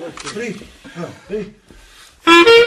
Λαζάρου. Si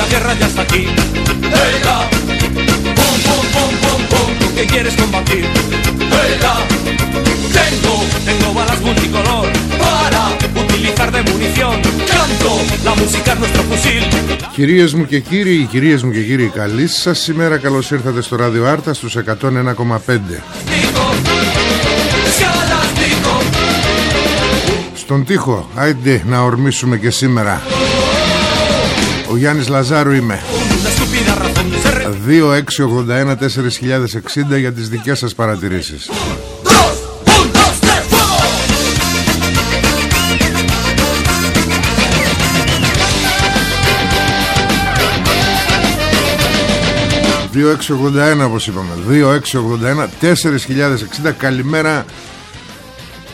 la guerra ya está aquí. ¡Ela! ¡Pum, pum, pum, pum, pum! ¿Tú qué quieres combatir? ¡Ela! Tengo, tengo balas multicolor para utilizar de munición. Canto, la música es nuestro fusil. Κυρίες μου και κύριοι, κυρίες μου και κύριοι, καλή σας σήμερα. Καλώς ήρθατε στο Ράδιο Άρτα στους 101,5. Digo, escalas digo, Στον τοίχο, άιντε να ορμήσουμε και σήμερα. Ο Γιάννης Λαζάρου είμαι. una estúpida razón. Se re... 2681-4060 για τις δικές σας παρατηρήσεις. ¡Dos! ¡Un, dos, tres, fuego! 2681 όπως είπαμε 2681 4060 Καλημέρα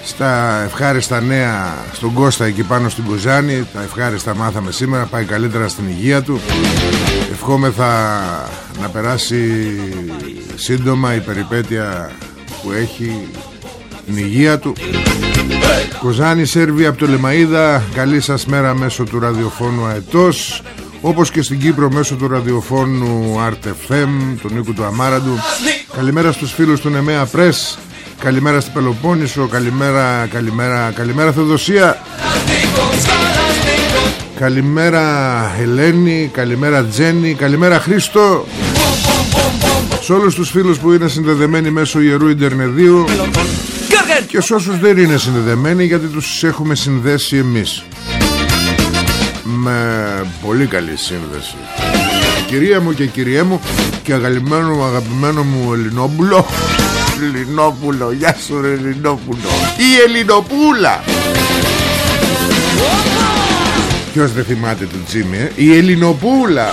στα ευχάριστα νέα στον Κώστα εκεί πάνω στην Κουζάνη Τα ευχάριστα μάθαμε σήμερα Πάει καλύτερα στην υγεία του. Ευχόμεθα να περάσει σύντομα η περιπέτεια που έχει την υγεία του. Κοζάνη Σέρβια από το Λεμαΐδα Καλή σας μέρα μέσω του ραδιοφώνου Αετός όπως και στην Κύπρο μέσω του ραδιοφώνου RTFM του Νίκου του Αμάραντου. Καλημέρα στους φίλους του Νεμέα Πρess Καλημέρα στην Πελοπόννησο Καλημέρα, καλημέρα, καλημέρα Θεοδοσία. Καλημέρα Ελένη Καλημέρα Τζέννη Καλημέρα Χρήστο. Σε όλους τους φίλους που είναι συνδεδεμένοι μέσω Ιερού Ιντερνεδίου ¡Carguen! και σε όσους δεν είναι συνδεδεμένοι γιατί τους έχουμε συνδέσει εμείς. Με πολύ καλή σύνδεση. Κυρία μου και κυριέ μου και αγαπημένο μου αγαπημένο μου Ελληνόπουλο Ελληνόπουλο γεια σου ρε Ελληνόπουλο η Ελληνοπούλα. Ποιος δεν θυμάται τον Τζίμι ε; η Ελληνοπούλα.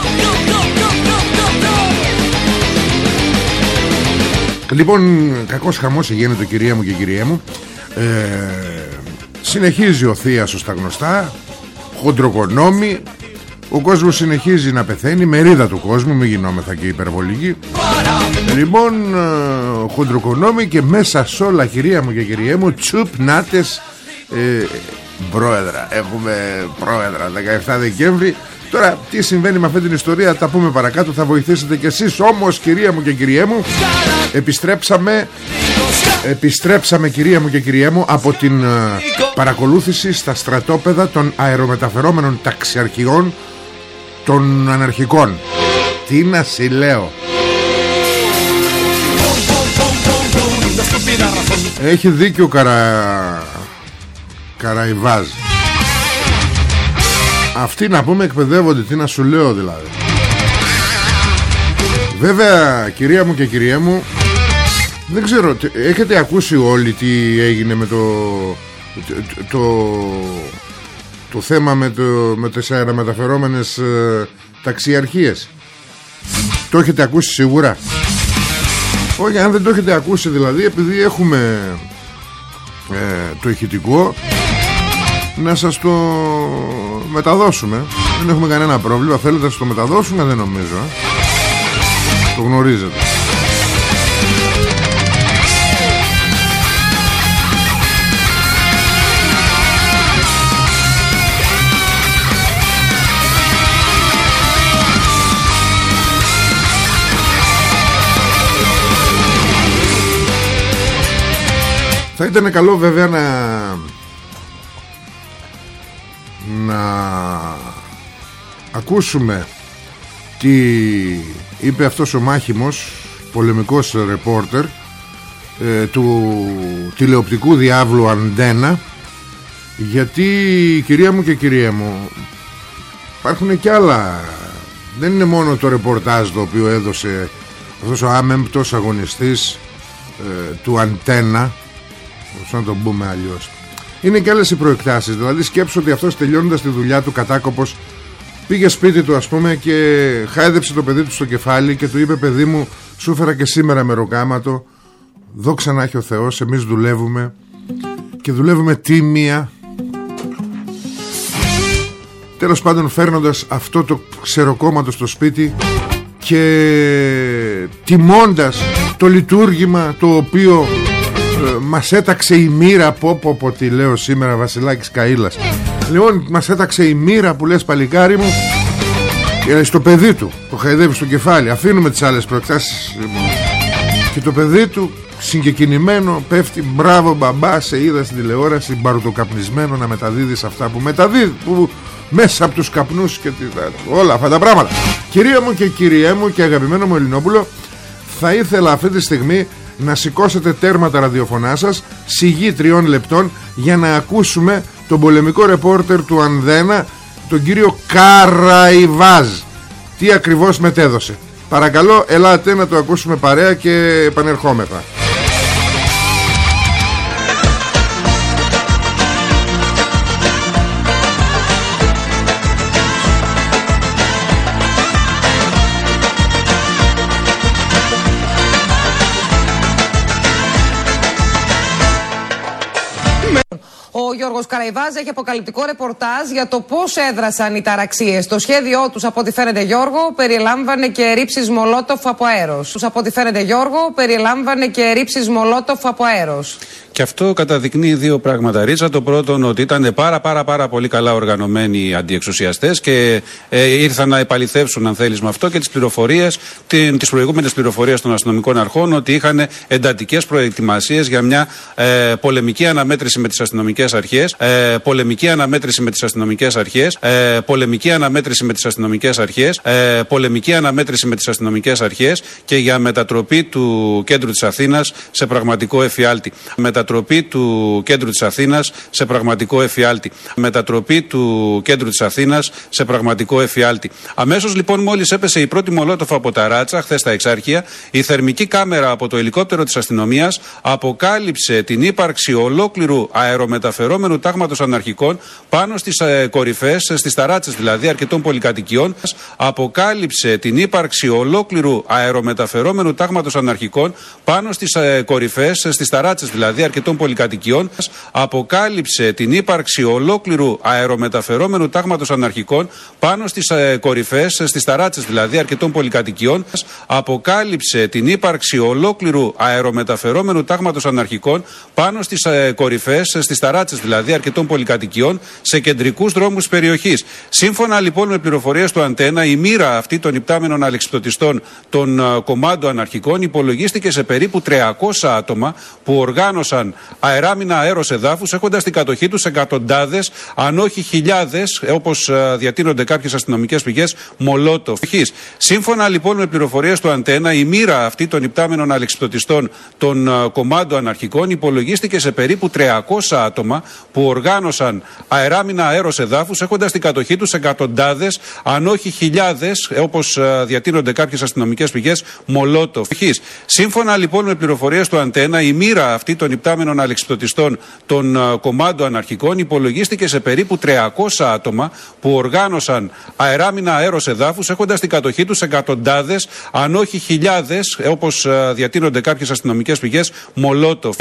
Λοιπόν, κακός χαμός γίνεται κυρία μου και κυρία μου. Ε, Συνεχίζει ο Θείασος στα γνωστά. Χοντροκονόμη Ο κόσμος συνεχίζει να πεθαίνει Μερίδα του κόσμου, μην γινόμεθα και υπερβολικοί. Λοιπόν, ε, χοντροκονόμη και μέσα σ' όλα κυρία μου και κυρία μου Τσουπ νάτες ε, Πρόεδρα, έχουμε πρόεδρα 17 Δεκέμβρη. Τώρα τι συμβαίνει με αυτή την ιστορία Τα πούμε παρακάτω, θα βοηθήσετε κι εσείς. Όμως κυρία μου και κυρία μου Επιστρέψαμε Επιστρέψαμε κυρία μου και κυρία μου Από την ε, παρακολούθηση Στα στρατόπεδα των αερομεταφερόμενων Ταξιαρχιών Των αναρχικών. Τι να σε λέω. Una estúpida razón. Έχει δίκιο Καρα... Καραϊβάζ. Αυτοί να πούμε εκπαιδεύονται Τι να σου λέω δηλαδή. Βέβαια κυρία μου και κυρία μου Δεν ξέρω τε- Έχετε ακούσει όλοι τι έγινε με το Το, το, το θέμα με, το, με τις αερομεταφερόμενες ε, ταξιαρχίες. Το έχετε ακούσει σίγουρα; Όχι, αν δεν το έχετε ακούσει δηλαδή, επειδή έχουμε ε, το ηχητικό, να σας το μεταδώσουμε. Δεν έχουμε κανένα πρόβλημα. Θέλετε να σας το μεταδώσουμε δεν νομίζω ε. το γνωρίζετε Θα ήταν καλό βέβαια να να ακούσουμε τι είπε αυτός ο μάχημος πολεμικός ρεπόρτερ ε, του τηλεοπτικού διάβλου Αντένα γιατί κυρία μου και κυρία μου υπάρχουν και άλλα. Δεν είναι μόνο το ρεπορτάζ το οποίο έδωσε αυτός ο άμεμπτος αγωνιστής ε, του Αντένα να το πούμε αλλιώς. Είναι και άλλες οι προεκτάσεις δηλαδή σκέψω ότι αυτός τελειώνοντας τη δουλειά του κατάκοπος πήγε σπίτι του ας πούμε και χάιδεψε το παιδί του στο κεφάλι και του είπε παιδί μου σου έφερα και σήμερα με ροκάματο δόξα να έχει ο Θεός εμείς δουλεύουμε και δουλεύουμε τίμια τέλος πάντων φέρνοντας αυτό το ξεροκόμματο στο σπίτι και τιμώντας το λειτουργήμα το οποίο ε, μας έταξε η μοίρα πω πω πω τι λέω σήμερα Βασιλάκης Καΐλας. Λοιπόν μας έταξε η μοίρα που λες παλικάρι μου ε, στο παιδί του το χαϊδεύεις στο κεφάλι αφήνουμε τις άλλες προεκτάσεις λοιπόν. και το παιδί του συγκεκινημένο πέφτει μπράβο μπαμπά σε είδα στην τηλεόραση μπαρουτοκαπνισμένο να μεταδίδεις αυτά που μεταδίδει που μέσα από τους καπνούς και όλα αυτά τα πράγματα. Κυρία μου και κυριέ μου και αγαπημένο μου Ελληνόπουλο θα ήθελα αυτή τη στιγμή να σηκώσετε τέρμα τα ραδιοφωνά σας σιγή τριών λεπτών για να ακούσουμε τον πολεμικό ρεπόρτερ του Ανδένα τον κύριο Καραϊβάζ. Τι ακριβώς μετέδωσε. Παρακαλώ ελάτε να το ακούσουμε παρέα και επανερχόμεθα Ο Γιώργος Καραϊβάζ έχει αποκαλυπτικό ρεπορτάζ για το πώς έδρασαν οι ταραξίες. Το σχέδιό τους, από ό,τι φαίνεται, Γιώργο, περιλάμβανε και ρήψεις μολότοφ από αέρος. Τους, από ό,τι φαίνεται, Γιώργο, περιλάμβανε και ρήψεις μολότοφ από αέρος. Και αυτό καταδεικνύει δύο πράγματα. Ρίτσα, το πρώτο ότι ήταν πάρα πάρα πάρα πολύ καλά οργανωμένοι οι αντιεξουσιαστές και ε, ήρθαν να επαληθεύσουν, αν θέλεις, με αυτό και τις πληροφορίες, τις προηγούμενες πληροφορίες των αστυνομικών αρχών ότι είχαν εντατικές προετοιμασίες για μια ε, πολεμική αναμέτρηση με τις αστυνομικές αρχές, ε, πολεμική αναμέτρηση με τις αστυνομικές αρχές, ε, πολεμική αναμέτρηση με τις αστυνομικές αρχές, ε, πολεμική αναμέτρηση με τις αστυνομικές αρχές και για μετατροπή του κέντρου της Αθήνας σε πραγματικό εφιάλτη. Μετατροπή του κέντρου της Αθήνας σε πραγματικό εφιάλτη. Μετατροπή του κέντρου της Αθήνας σε πραγματικό εφιάλτη. Αμέσως λοιπόν, μόλις έπεσε η πρώτη μολότοφα από τα ράτσα, χθες τα εξάρχεια, η θερμική κάμερα από το ελικόπτερο της αστυνομίας αποκάλυψε την ύπαρξη ολόκληρου αερομεταφερόμενου τάγματος αναρχικών πάνω στις ε, κορυφές, στις ταράτσες δηλαδή αρκετών πολυκατοικιών. Αποκάλυψε την ύπαρξη ολόκληρου αερομεταφερόμενου τάγματος αναρχικών πάνω στις ε, κορυφές, στις ταράτσες δηλαδή αρκετών πολυκατοικιών. Αποκάλυψε την ύπαρξη ολόκληρου αερομεταφερόμενου τάγματος αναρχικών πάνω στις ε, κορυφές, στις ταράτσες δηλαδή αρκετών πολυκατοικιών. Αποκάλυψε την ύπαρξη ολόκληρου αερομεταφερόμενου τάγματος αναρχικών πάνω στις ε, κορυφές, στις ταράτσες δηλαδή αρκετών πολυκατοικιών σε κεντρικούς δρόμους περιοχής. Σύμφωνα λοιπόν με πληροφορίες του Αντένα, η μοίρα αυτή των υπτάμενων αλεξιπτωτιστών των ε, κομμάτων αναρχικών υπολογίστηκε σε περίπου 300 άτομα που οργάνωσαν αεράμινα αέρος εδάφους έχοντας στην κατοχή τους εκατοντάδες, αν όχι χιλιάδες, όπως διατείνονται κάποιες αστυνομικές πηγές, μολότοφ. Σύμφωνα λοιπόν με πληροφορίες του Αντένα, η μοίρα αυτή των υπτάμενων αλεξιπτωτιστών των κομμάτων αναρχικών υπολογίστηκε σε περίπου 300 άτομα που οργάνωσαν αεράμινα αέρο εδάφου έχοντας στην κατοχή τους εκατοντάδες, αν όχι χιλιάδες, όπως διατείνονται κάποιες αστυνομικές πηγές, μολότοφ. Σύμφωνα λοιπόν με πληροφορίες του Αντένα, η μοίρα αυτή των υπτάμενων υπτάμενων αλεξιπτωτιστών των κομμάτων αναρχικών υπολογίστηκε σε περίπου 300 άτομα που οργάνωσαν αεράμινα αέρος εδάφους έχοντας στην κατοχή τους εκατοντάδες αν όχι χιλιάδες όπως διατείνονται κάποιες αστυνομικές πηγές μολότοφ.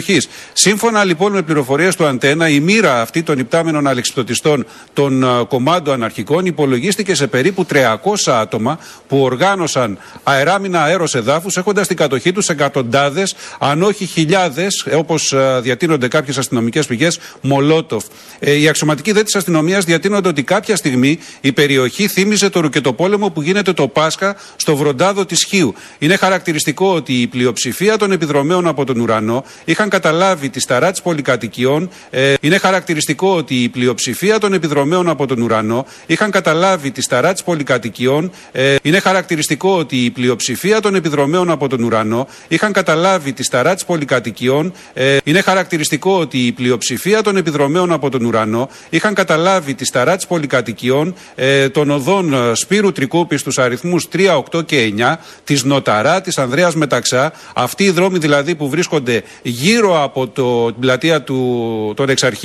Σύμφωνα λοιπόν με πληροφορίες του Αντένα η μοίρα αυτή των υπτάμενων αλεξιπτωτιστών των κομμάτων αναρχικών υπολογίστηκε σε περίπου 300 άτομα που οργάνωσαν αεράμινα αέρος εδάφους έχοντας στην κατοχή τους εκατοντάδες αν όχι χιλιάδες όπως διατείνονται κάποιες αστυνομικές πηγές μολότοφ. Ε, οι αξιωματικοί δε της αστυνομίας διατείνονται ότι κάποια στιγμή η περιοχή θύμιζε το ρουκετοπόλεμο που γίνεται το Πάσχα στο βροντάδο της Χίου. Είναι χαρακτηριστικό ότι η πλειοψηφία των επιδρομέων από τον ουρανό είχαν καταλάβει τη σταρά της πολυκατοικιών. Ε, είναι χαρακτηριστικό ότι η πλειοψηφία των επιδρομέων από τον ουρανό είχαν καταλάβει τη σταρά τη πολυκατοικιών. Ε, είναι χαρακτηριστικό ότι η πλειοψηφία των επιδρομέων από τον ουρανό είχαν καταλάβει τη σταρά τη πολυκατοικιών. Ε, είναι χαρακτηριστικό ότι η πλειοψηφία των επιδρομέων από τον ουρανό είχαν καταλάβει τη σταρά τη πολυκατοικιών ε, των οδών ε, Σπύρου Τρικούπη στους αριθμούς 3, 8 και 9, της Νοταρά, της Ανδρέας Μεταξά. Αυτοί οι δρόμοι δηλαδή που βρίσκονται γύρω από το, την πλατεία του, των εξαρχείων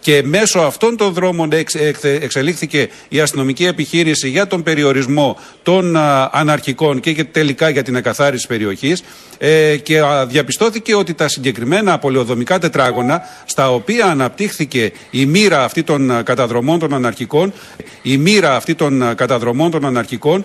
και μέσω αυτών των δρόμων εξ, εξελίχθηκε η αστυνομική επιχείρηση για τον περιορισμό των αναρχικών και, και τελικά για την εκαθάριση περιοχής ε, και διαπιστώθηκε ότι τα συγκεκριμένα πολεοδομικά τετράγωνα στα οποία αναπτύχθηκε η μοίρα αυτή των καταδρομών των αναρχικών η μοίρα αυτή των καταδρομών των αναρχικών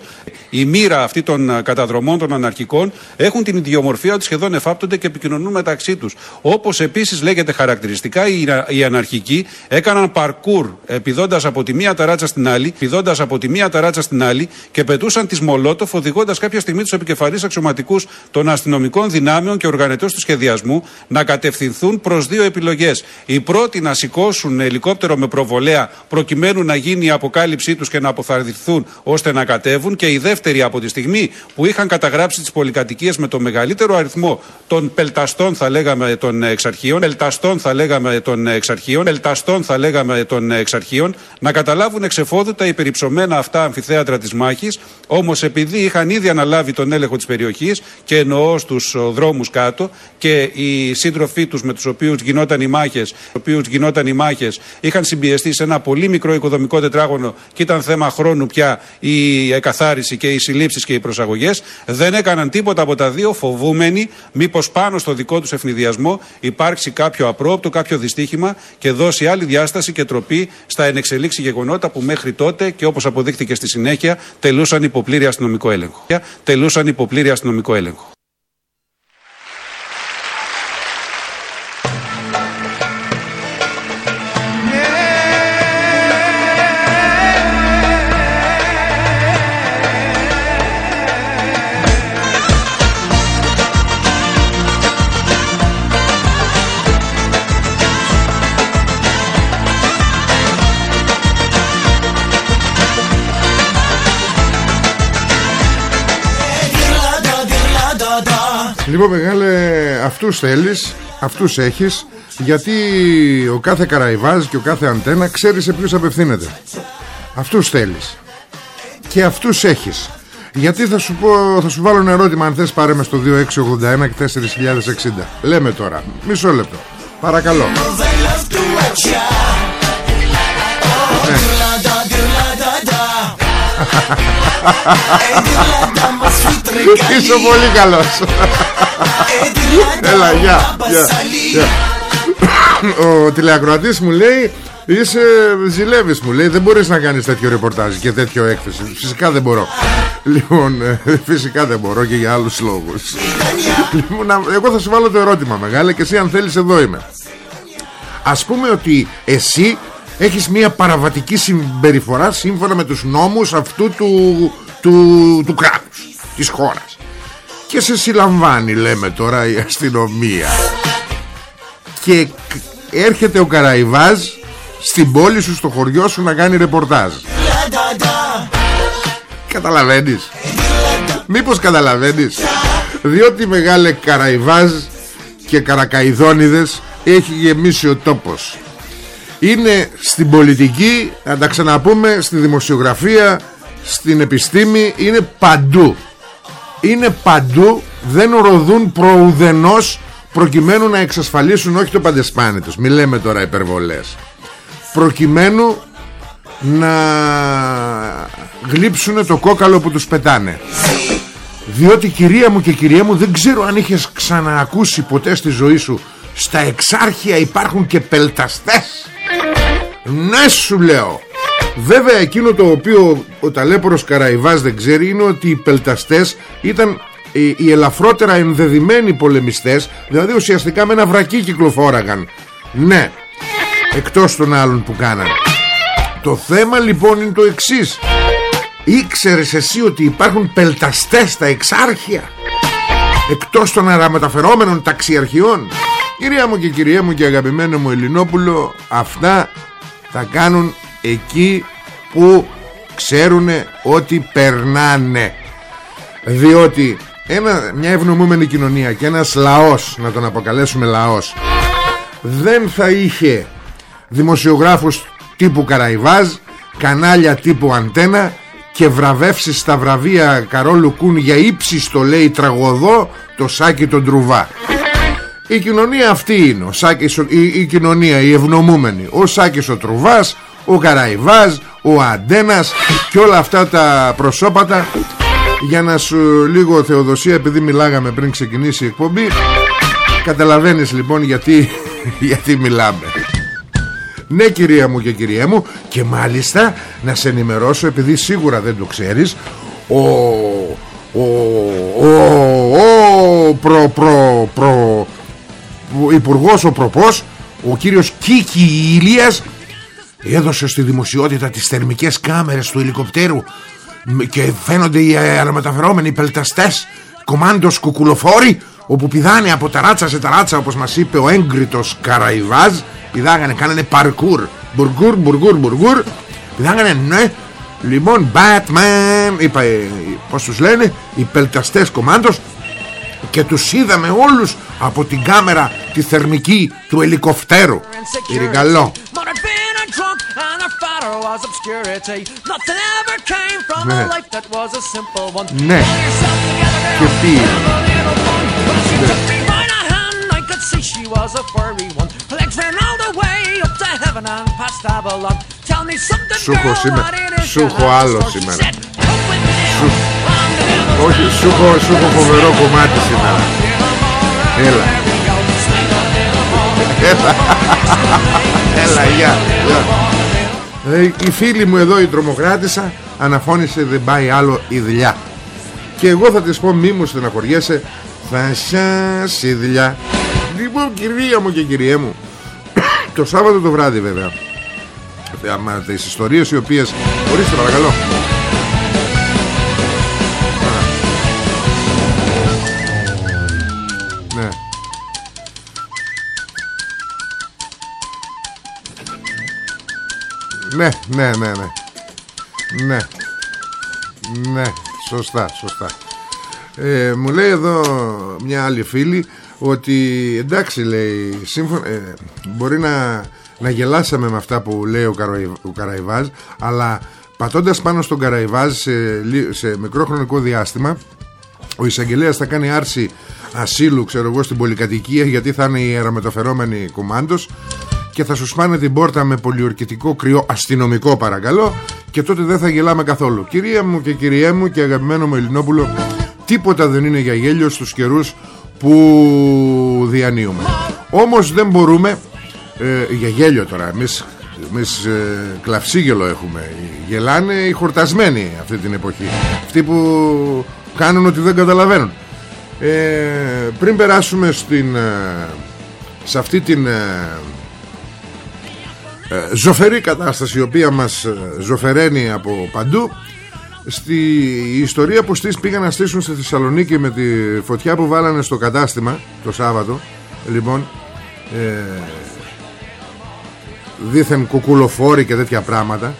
η μοίρα αυτή των καταδρομών των αναρχικών έχουν την ιδιομορφία ότι σχεδόν εφάπτονται και επικοινωνούν μεταξύ τους. Όπως επίσης λέγεται χαρακτηριστικά, οι, οι αναρχικοί έκαναν παρκούρ επιδώντας από τη μία ταράτσα στην άλλη, πηδώντα από τη μία ταράτσα στην άλλη και πετούσαν τι Μολότοφ, οδηγώντας κάποια στιγμή τους επικεφαλείς αξιωματικούς των αστυνομικών δυνάμεων και οργανωτέ του σχεδιασμού να κατευθυνθούν προς δύο επιλογές. Η πρώτη να σηκώσουν ελικόπτερο με προβολέα προκειμένου να γίνει η αποκάλυψή τους και να αποθαρρυνθούν ώστε να κατέβουν και η δεύτερη από τη στιγμή που είχαν καταγράψει τις πολυκατοικίες με το μεγαλύτερο αριθμό των πελταστών θα λέγαμε των εξαρχείων, πελταστών θα λέγαμε των εξαρχείων, πελταστών θα λέγαμε των εξαρχείων, να καταλάβουν εξεφόδουτα οι περιψωμένα αυτά αμφιθέατρα της μάχης. Όμως επειδή είχαν ήδη αναλάβει τον έλεγχο της περιοχής και εννοώ στους δρόμους κάτω και οι σύντροφοί τους με τους οποίους γινόταν οι μάχες, γινόταν οι μάχες, είχαν συμπιεστεί σε ένα πολύ μικρό οικοδομικό τετράγωνο και ήταν θέμα χρόνου πια η εκαθάριση και οι συλλήψεις και οι προσαγωγές, δεν έκαναν τίποτα από τα δύο, φοβούμενοι μήπως πάνω στο δικό τους ευνηδιασμό υπάρξει κάποιο απρόπτο, κάποιο δυστύχημα και δώσει άλλη διάσταση και τροπή στα ενεξελίξη γεγονότα που μέχρι τότε και όπως αποδείχθηκε στη συνέχεια τελούσαν υποπλήρη αστυνομικό έλεγχο. Τελούσαν υποπλήρη αστυνομικό έλεγχο. Λοιπόν μεγάλε αυτούς θέλεις Αυτούς έχεις Γιατί ο κάθε καραϊβάζ και ο κάθε αντένα Ξέρει σε ποιους απευθύνεται. Αυτούς θέλεις. Και αυτούς έχεις. Γιατί θα σου, πω, θα σου βάλω ένα ερώτημα αν θες πάρε με στο 2681 και 4060 Λέμε τώρα, μισό λεπτό. Παρακαλώ. Είσαι πολύ καλός Έλα γεια Ο τηλεακροατής μου λέει Είσαι ζηλεύεις μου λέει Δεν μπορείς να κάνεις τέτοιο ρεπορτάζ Και τέτοιο έκθεση. Φυσικά δεν μπορώ. Λοιπόν ε, φυσικά δεν μπορώ Και για άλλους λόγους. Λοιπόν εγώ θα σου βάλω το ερώτημα μεγάλε Και εσύ αν θέλεις εδώ είμαι. Ας πούμε ότι εσύ έχεις μια παραβατική συμπεριφορά σύμφωνα με τους νόμους αυτού του, του, του κράτους της χώρας και σε συλλαμβάνει λέμε τώρα η αστυνομία. Και έρχεται ο Καραϊβάζ στην πόλη σου στο χωριό σου να κάνει ρεπορτάζ. Καταλαβαίνεις; Μήπως καταλαβαίνεις; Διότι μεγάλε Καραϊβάζ και Καρακαϊδόνιδες έχει γεμίσει ο τόπος. Είναι στην πολιτική να τα ξαναπούμε στη δημοσιογραφία στην επιστήμη είναι παντού είναι παντού δεν ροδούν προουδενός προκειμένου να εξασφαλίσουν όχι το παντεσπάνι τους. Μη λέμε τώρα υπερβολές. Προκειμένου να γλύψουν το κόκαλο που τους πετάνε. Διότι κυρία μου και κυρία μου δεν ξέρω αν είχες ξαναακούσει ποτέ στη ζωή σου στα εξάρχεια υπάρχουν και πελταστές. Ναι σου λέω Βέβαια εκείνο το οποίο ο ταλέπορος Καραϊβάς δεν ξέρει είναι ότι οι πελταστές ήταν οι, οι ελαφρότερα ενδεδειμένοι πολεμιστές δηλαδή ουσιαστικά με ένα βρακί κυκλοφόραγαν. Ναι εκτός των άλλων που κάναν το θέμα λοιπόν είναι το εξής. Ήξερες εσύ ότι υπάρχουν πελταστές στα εξάρχεια εκτός των αραμεταφερόμενων ταξιαρχιών; Κυρία μου και κυρία μου και αγαπημένο μου Ελληνόπουλο αυτά θα κάνουν εκεί που ξέρουν ότι περνάνε. Διότι ένα, μια ευνομούμενη κοινωνία και ένας λαός να τον αποκαλέσουμε λαός δεν θα είχε δημοσιογράφους τύπου Καραϊβάζ κανάλια τύπου Αντένα και βραβεύσεις στα βραβεία Καρόλου Κούν για ύψιστο λέει τραγωδό το σάκι τον Τρουβά η κοινωνία αυτή είναι ο Σάκης, η, η κοινωνία η ευνομούμενη ο Σάκης ο Τρουβάς ο Καραϊβάζ ο Αντένας και όλα αυτά τα προσώπατα για να σου λίγο Θεοδοσία επειδή μιλάγαμε πριν ξεκινήσει η εκπομπή καταλαβαίνεις λοιπόν γιατί, γιατί μιλάμε ναι κυρία μου και κυρία μου Και μάλιστα να σε ενημερώσω Επειδή σίγουρα δεν το ξέρεις Ο Ο Ο, ο προ, προ, προ, Υπουργός ο προ-Πο Ο κύριος Κίκη Ηλίας Έδωσε στη δημοσιότητα τις θερμικές κάμερες του ελικοπτέρου Και φαίνονται οι αερομεταφερόμενοι πελταστές Κομάντος κουκουλοφόροι Όπου πηδάνε από ταράτσα σε ταράτσα Όπως μας είπε ο έγκριτος Καραϊβάζ Πηδάγανε, κάνανε παρκούρ. Μπουργκούρ, μπουργκούρ, μπουργκούρ. Πηδάγανε, ναι Λοιπόν, Batman Είπα, ε, πως τους λένε Οι πελταστές κομμάντος Και τους είδαμε όλους Από την κάμερα τη θερμική Του ελικοφτέρου. Ηρυγκαλό ναι. ναι. Και τι; σου έχω σήμερα Σου έχω άλλο σήμερα Όχι σου έχω, σου έχω φοβερό κομμάτι σήμερα. Έλα. Έλα. Έλα γεια. Ε, Η φίλη μου εδώ η τρομοκράτησα Αναφώνησε δεν πάει άλλο η δουλειά. Και εγώ θα της πω μη μου στεναχωριέσαι Θα σας η δουλειά. Λοιπόν κυρία μου και κυριέ μου Το Σάββατο το βράδυ βέβαια τις ιστορίες οι οποίες ορίστε παρακαλώ ναι ναι ναι ναι. Ναι. Ναι σωστά σωστά. Ε, μου λέει εδώ μια άλλη φίλη ότι εντάξει λέει σύμφωνα, ε, μπορεί να να γελάσαμε με αυτά που λέει ο, ο Καραϊβάζ αλλά πατώντας πάνω στον Καραϊβάζ σε, σε μικρό χρονικό διάστημα ο εισαγγελέας θα κάνει άρση ασύλου ξέρω εγώ στην πολυκατοικία γιατί θα είναι η αερομεταφερόμενη κουμάντος και θα σου σπάνε την πόρτα με πολιορκητικό κρυό αστυνομικό παρακαλώ και τότε δεν θα γελάμε καθόλου. Κυρία μου και κυριέ μου και αγαπημένο μου Ελληνόπουλο τίποτα δεν είναι για γέλιο στους καιρούς που διανύουμε. Όμως δεν μπορούμε ε, για γέλιο τώρα εμείς, εμείς ε, κλαυσίγελο έχουμε. Γελάνε οι χορτασμένοι αυτή την εποχή. Αυτοί που κάνουν ότι δεν καταλαβαίνουν. Ε, πριν περάσουμε στην, ε, σε αυτή την ε, ζωφερή κατάσταση η οποία μας ζωφεραίνει από παντού. Στη ιστορία που στις πήγαν να στήσουν στη Θεσσαλονίκη με τη φωτιά που βάλανε στο κατάστημα το Σάββατο λοιπόν δίθεν κουκουλοφόροι και τέτοια πράγματα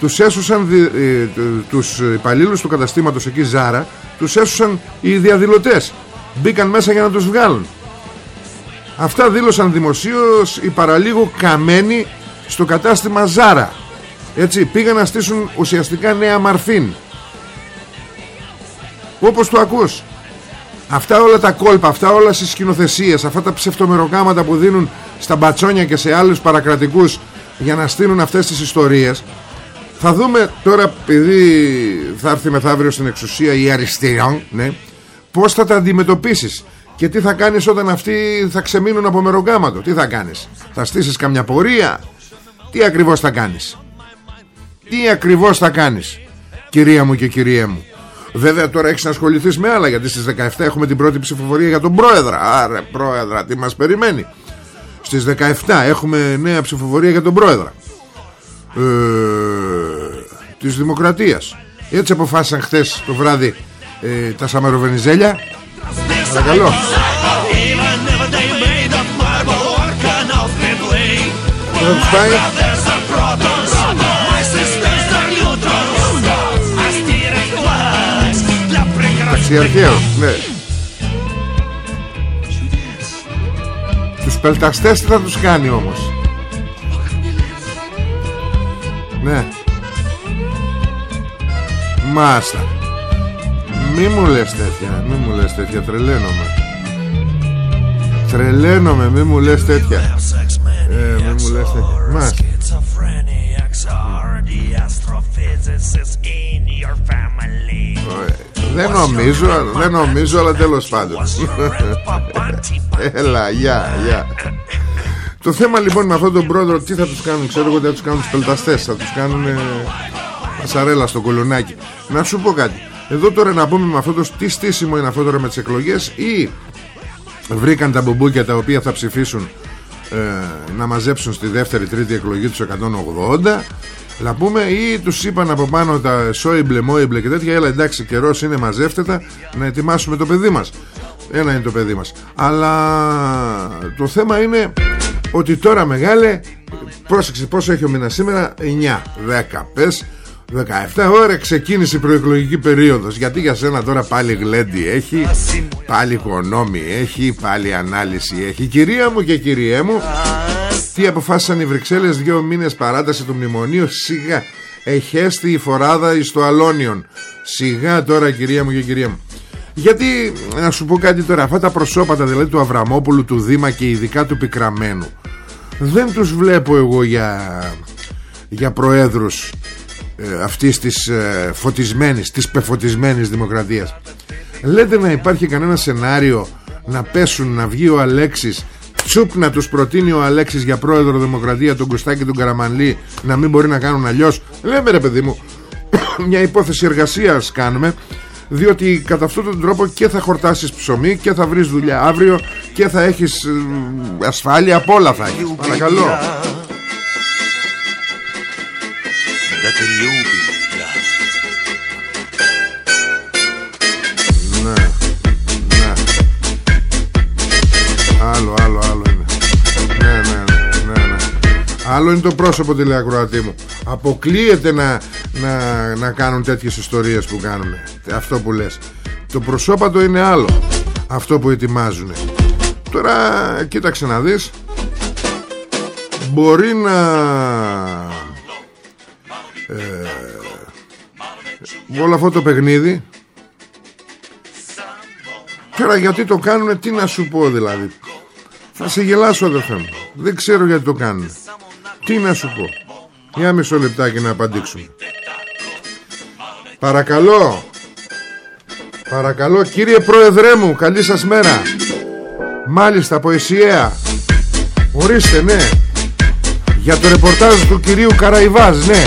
τους έσουσαν ε, τους υπαλλήλους του καταστήματος εκεί Ζάρα τους έσουσαν οι διαδηλωτές. Μπήκαν μέσα για να τους βγάλουν αυτά δήλωσαν δημοσίως οι παραλίγο καμένοι στο κατάστημα Ζάρα. Έτσι πήγαν να στήσουν ουσιαστικά νέα μαρφίν. Όπως το ακούς. Αυτά όλα τα κόλπα, αυτά όλα στις σκηνοθεσίες, αυτά τα ψευτομεροκάματα που δίνουν στα μπατσόνια και σε άλλους παρακρατικούς για να στείλουν αυτές τις ιστορίες. Θα δούμε τώρα επειδή θα έρθει μεθαύριο στην εξουσία η αριστερά ναι, πώς θα τα αντιμετωπίσεις και τι θα κάνεις όταν αυτοί θα ξεμείνουν από μεροκάματο τι θα κάνεις; Θα στήσεις καμιά πορεία; Τι ακριβώς θα κάνεις; Τι ακριβώς θα κάνεις κυρία μου και κυρία μου; Βέβαια τώρα έχεις να ασχοληθείς με άλλα γιατί στις 17 έχουμε την πρώτη ψηφοφορία για τον πρόεδρα. Άρε πρόεδρα τι μας περιμένει; Στις 17 έχουμε νέα ψηφοφορία για τον πρόεδρα. Ε, Της Δημοκρατίας. Έτσι αποφάσισαν χθες το βράδυ ε, τα Σαμαροβενιζέλια Παρακαλώ. Θα τους πάει Ταξιαρχαίος, ναι. Τους πελταστές τι θα τους κάνει όμως; Ναι. Μάστα Μη μου λες τέτοια Μη μου λες τέτοια Τρελαίνομαι. Τρελαίνομαι Μη μου λες τέτοια. Ε, Μη μου λες τέτοια. Μάστα δεν νομίζω, δεν νομίζω, αλλά τέλος πάντων. Έλα, γεια, γεια. Το θέμα λοιπόν με αυτόν τον πρόεδρο τι θα τους κάνουν Ξέρω εγώ ότι θα τους κάνουν τους πελταστές. Θα τους κάνουν ε, πασαρέλα στο κολονάκι. Να σου πω κάτι Εδώ τώρα να πούμε με αυτό το τι στήσιμο είναι αυτό τώρα με τις εκλογές Ή βρήκαν τα μπουμπούκια τα οποία θα ψηφίσουν ε, Να μαζέψουν στη δεύτερη τρίτη εκλογή τους 180 να πούμε ή τους είπαν από πάνω τα σόιμπλε, μόιμπλε και τέτοια Έλα εντάξει καιρός είναι μαζεύτε Να ετοιμάσουμε το παιδί μας Ένα είναι το παιδί μας. Αλλά το θέμα είναι ότι τώρα μεγάλε πρόσεξε πόσο έχει ο μήνας σήμερα; 9, 10 πες 17 ώρα ξεκίνησε η προεκλογική περίοδος. Γιατί για σένα τώρα πάλι γλέντι έχει Πάλι οικονόμη έχει Πάλι ανάλυση έχει. Κυρία μου και κυριέ μου Τι αποφάσισαν οι Βρυξέλλες Δύο μήνες παράταση του μνημονίου; Σιγά Εχέστη η φοράδα εις το Αλόνιον. Σιγά τώρα κυρία μου και κυρία μου. Γιατί να σου πω κάτι τώρα Αυτά τα προσώπατα δηλαδή του Αβραμόπουλου Του Δήμα και ειδικά του Πικραμένου Δεν τους βλέπω εγώ για Για προέδρους ε, Αυτής της ε, φωτισμένης Της πεφωτισμένης δημοκρατίας. Λέτε να υπάρχει κανένα σενάριο Να πέσουν να βγει ο Αλέξης Τσουπ να τους προτείνει ο Αλέξης για πρόεδρο Δημοκρατία τον Κωστάκη τον Καραμανλή να μην μπορεί να κάνουν αλλιώς; Λέμε ρε παιδί μου μια υπόθεση εργασίας κάνουμε διότι κατά αυτόν τον τρόπο και θα χορτάσεις ψωμί και θα βρεις δουλειά αύριο και θα έχεις ε, ασφάλεια από όλα θα έχεις. Παρακαλώ Άλλο είναι το πρόσωπο τηλεακροατή μου. Αποκλείεται να, να, να κάνουν τέτοιες ιστορίες που κάνουν. Αυτό που λες. Το προσώπατο είναι άλλο. Αυτό που ετοιμάζουν Τώρα κοίταξε να δεις. Μπορεί να ε, Όλο αυτό το παιχνίδι. Τώρα γιατί το κάνουν Τι να σου πω δηλαδή. Θα σε γελάσω αδερφέ μου. Δεν ξέρω γιατί το κάνουν Τι να σου πω. Για μισό λεπτάκι να απαντήξουμε. Παρακαλώ. Παρακαλώ κύριε πρόεδρέ μου Καλή σας μέρα. Μάλιστα από Εσιαία Ορίστε ναι. Για το ρεπορτάζ του κυρίου Καραϊβάζ Ναι.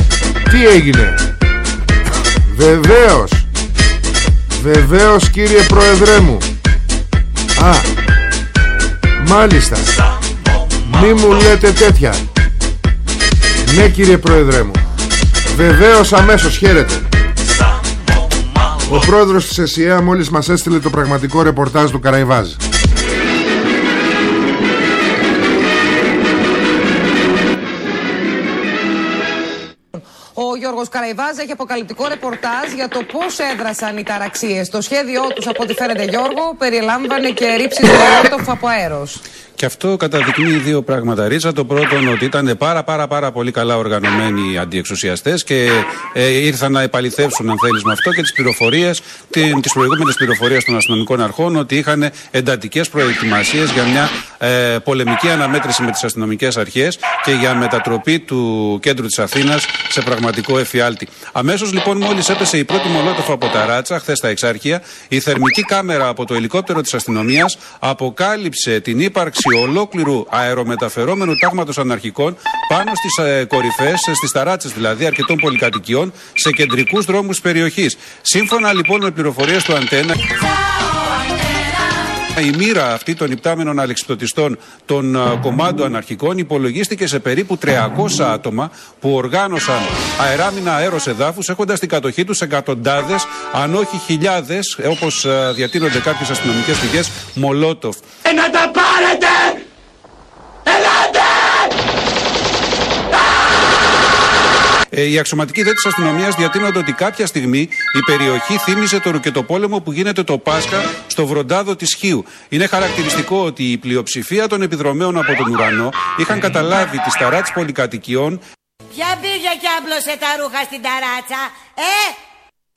Τι έγινε; Βεβαίως. Βεβαίως κύριε πρόεδρέ μου. Α. Μάλιστα. Μη μου λέτε τέτοια ναι κύριε Πρόεδρε μου Βεβαίως αμέσως χαίρετε Ο πρόεδρος της ΕΣΥΑ μόλις μας έστειλε το πραγματικό ρεπορτάζ του Καραϊβάζ Ο Γιώργος Καραϊβάζ έχει αποκαλυπτικό ρεπορτάζ για το πώς έδρασαν οι ταραξίες. Το σχέδιό τους, από ό,τι φαίνεται Γιώργο, περιλάμβανε και ρήψεις του από αέρος. Και αυτό καταδεικνύει δύο πράγματα. Ρίτσα, το πρώτο ότι ήταν πάρα πάρα πάρα πολύ καλά οργανωμένοι οι αντιεξουσιαστές και ε, ήρθαν να επαληθεύσουν, αν θέλεις, με αυτό και τις πληροφορίες, τις προηγούμενες πληροφορίες των αστυνομικών αρχών ότι είχαν εντατικές προετοιμασίες για μια ε, πολεμική αναμέτρηση με τις αστυνομικές αρχές και για μετατροπή του κέντρου της Αθήνας σε πραγματικό εφιάλτη. Αμέσως λοιπόν, μόλις έπεσε η πρώτη μολότοφα από τα ράτσα, χθες στα Εξάρχεια, η θερμική κάμερα από το ελικόπτερο της αστυνομίας αποκάλυψε την ύπαρξη ολόκληρου αερομεταφερόμενου τάγματος αναρχικών πάνω στις ε, κορυφές, στις ταράτσες δηλαδή αρκετών πολυκατοικιών, σε κεντρικούς δρόμους περιοχής. Σύμφωνα λοιπόν με πληροφορίες του Αντένα. Η μοίρα αυτή των υπτάμενων αλεξιπτωτιστών των uh, κομμάτων αναρχικών υπολογίστηκε σε περίπου 300 άτομα που οργάνωσαν αεράμινα αέρος εδάφους έχοντας στην κατοχή τους εκατοντάδες αν όχι χιλιάδες όπως uh, διατείνονται κάποιες αστυνομικές πηγές Μολότοφ. Ε, να τα πάρετε! Ε, οι αξιωματικοί δε τη αστυνομίας διατείνονται ότι κάποια στιγμή η περιοχή θύμιζε το ρουκετοπόλεμο που γίνεται το Πάσχα στο βροντάδο της Χίου. Είναι χαρακτηριστικό ότι η πλειοψηφία των επιδρομέων από τον ουρανό είχαν καταλάβει τη σταράτ πολυκατοικιών. Ποια πήγε και άπλωσε τα ρούχα στην ταράτσα, ε!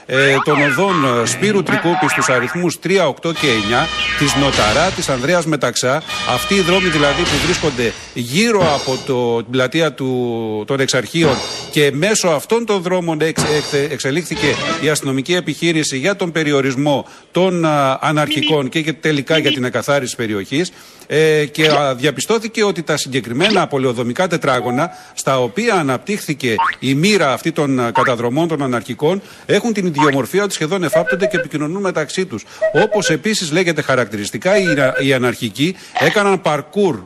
Ε, των οδών ε, Σπύρου Τρικούπη στους αριθμούς 3, 8 και 9, της Νοταρά, της Ανδρέας Μεταξά, αυτοί οι δρόμοι δηλαδή που βρίσκονται γύρω από το, την πλατεία του, των εξαρχείων και μέσω αυτών των δρόμων εξ, εξελίχθηκε η αστυνομική επιχείρηση για τον περιορισμό των α, αναρχικών και, και τελικά για την εκαθάριση της περιοχής ε, και διαπιστώθηκε ότι τα συγκεκριμένα πολεοδομικά τετράγωνα στα οποία αναπτύχθηκε η μοίρα αυτή των καταδρομών των αναρχικών έχουν την ιδιομορφία ότι σχεδόν εφάπτονται και επικοινωνούν μεταξύ τους. Όπως επίσης λέγεται χαρακτηριστικά, οι, αναρχικοί έκαναν παρκούρ.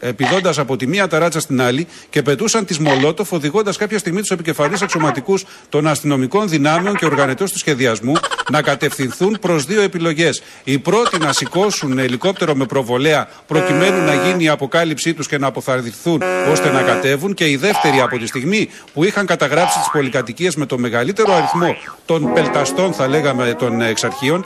Επιδώντας από τη μία ταράτσα στην άλλη και πετούσαν τι Μολότοφ, οδηγώντας κάποια στιγμή τους επικεφαλείς αξιωματικούς των αστυνομικών δυνάμεων και οργανωτέ του σχεδιασμού να κατευθυνθούν προς δύο επιλογές. Η πρώτη να σηκώσουν ελικόπτερο με προβολέα προκειμένου να γίνει η αποκάλυψή τους και να αποθαρρυνθούν ώστε να κατέβουν. Και η δεύτερη από τη στιγμή που είχαν καταγράψει τις πολυκατοικίες με το μεγαλύτερο αριθμό των πελταστών, θα λέγαμε, των εξαρχείων.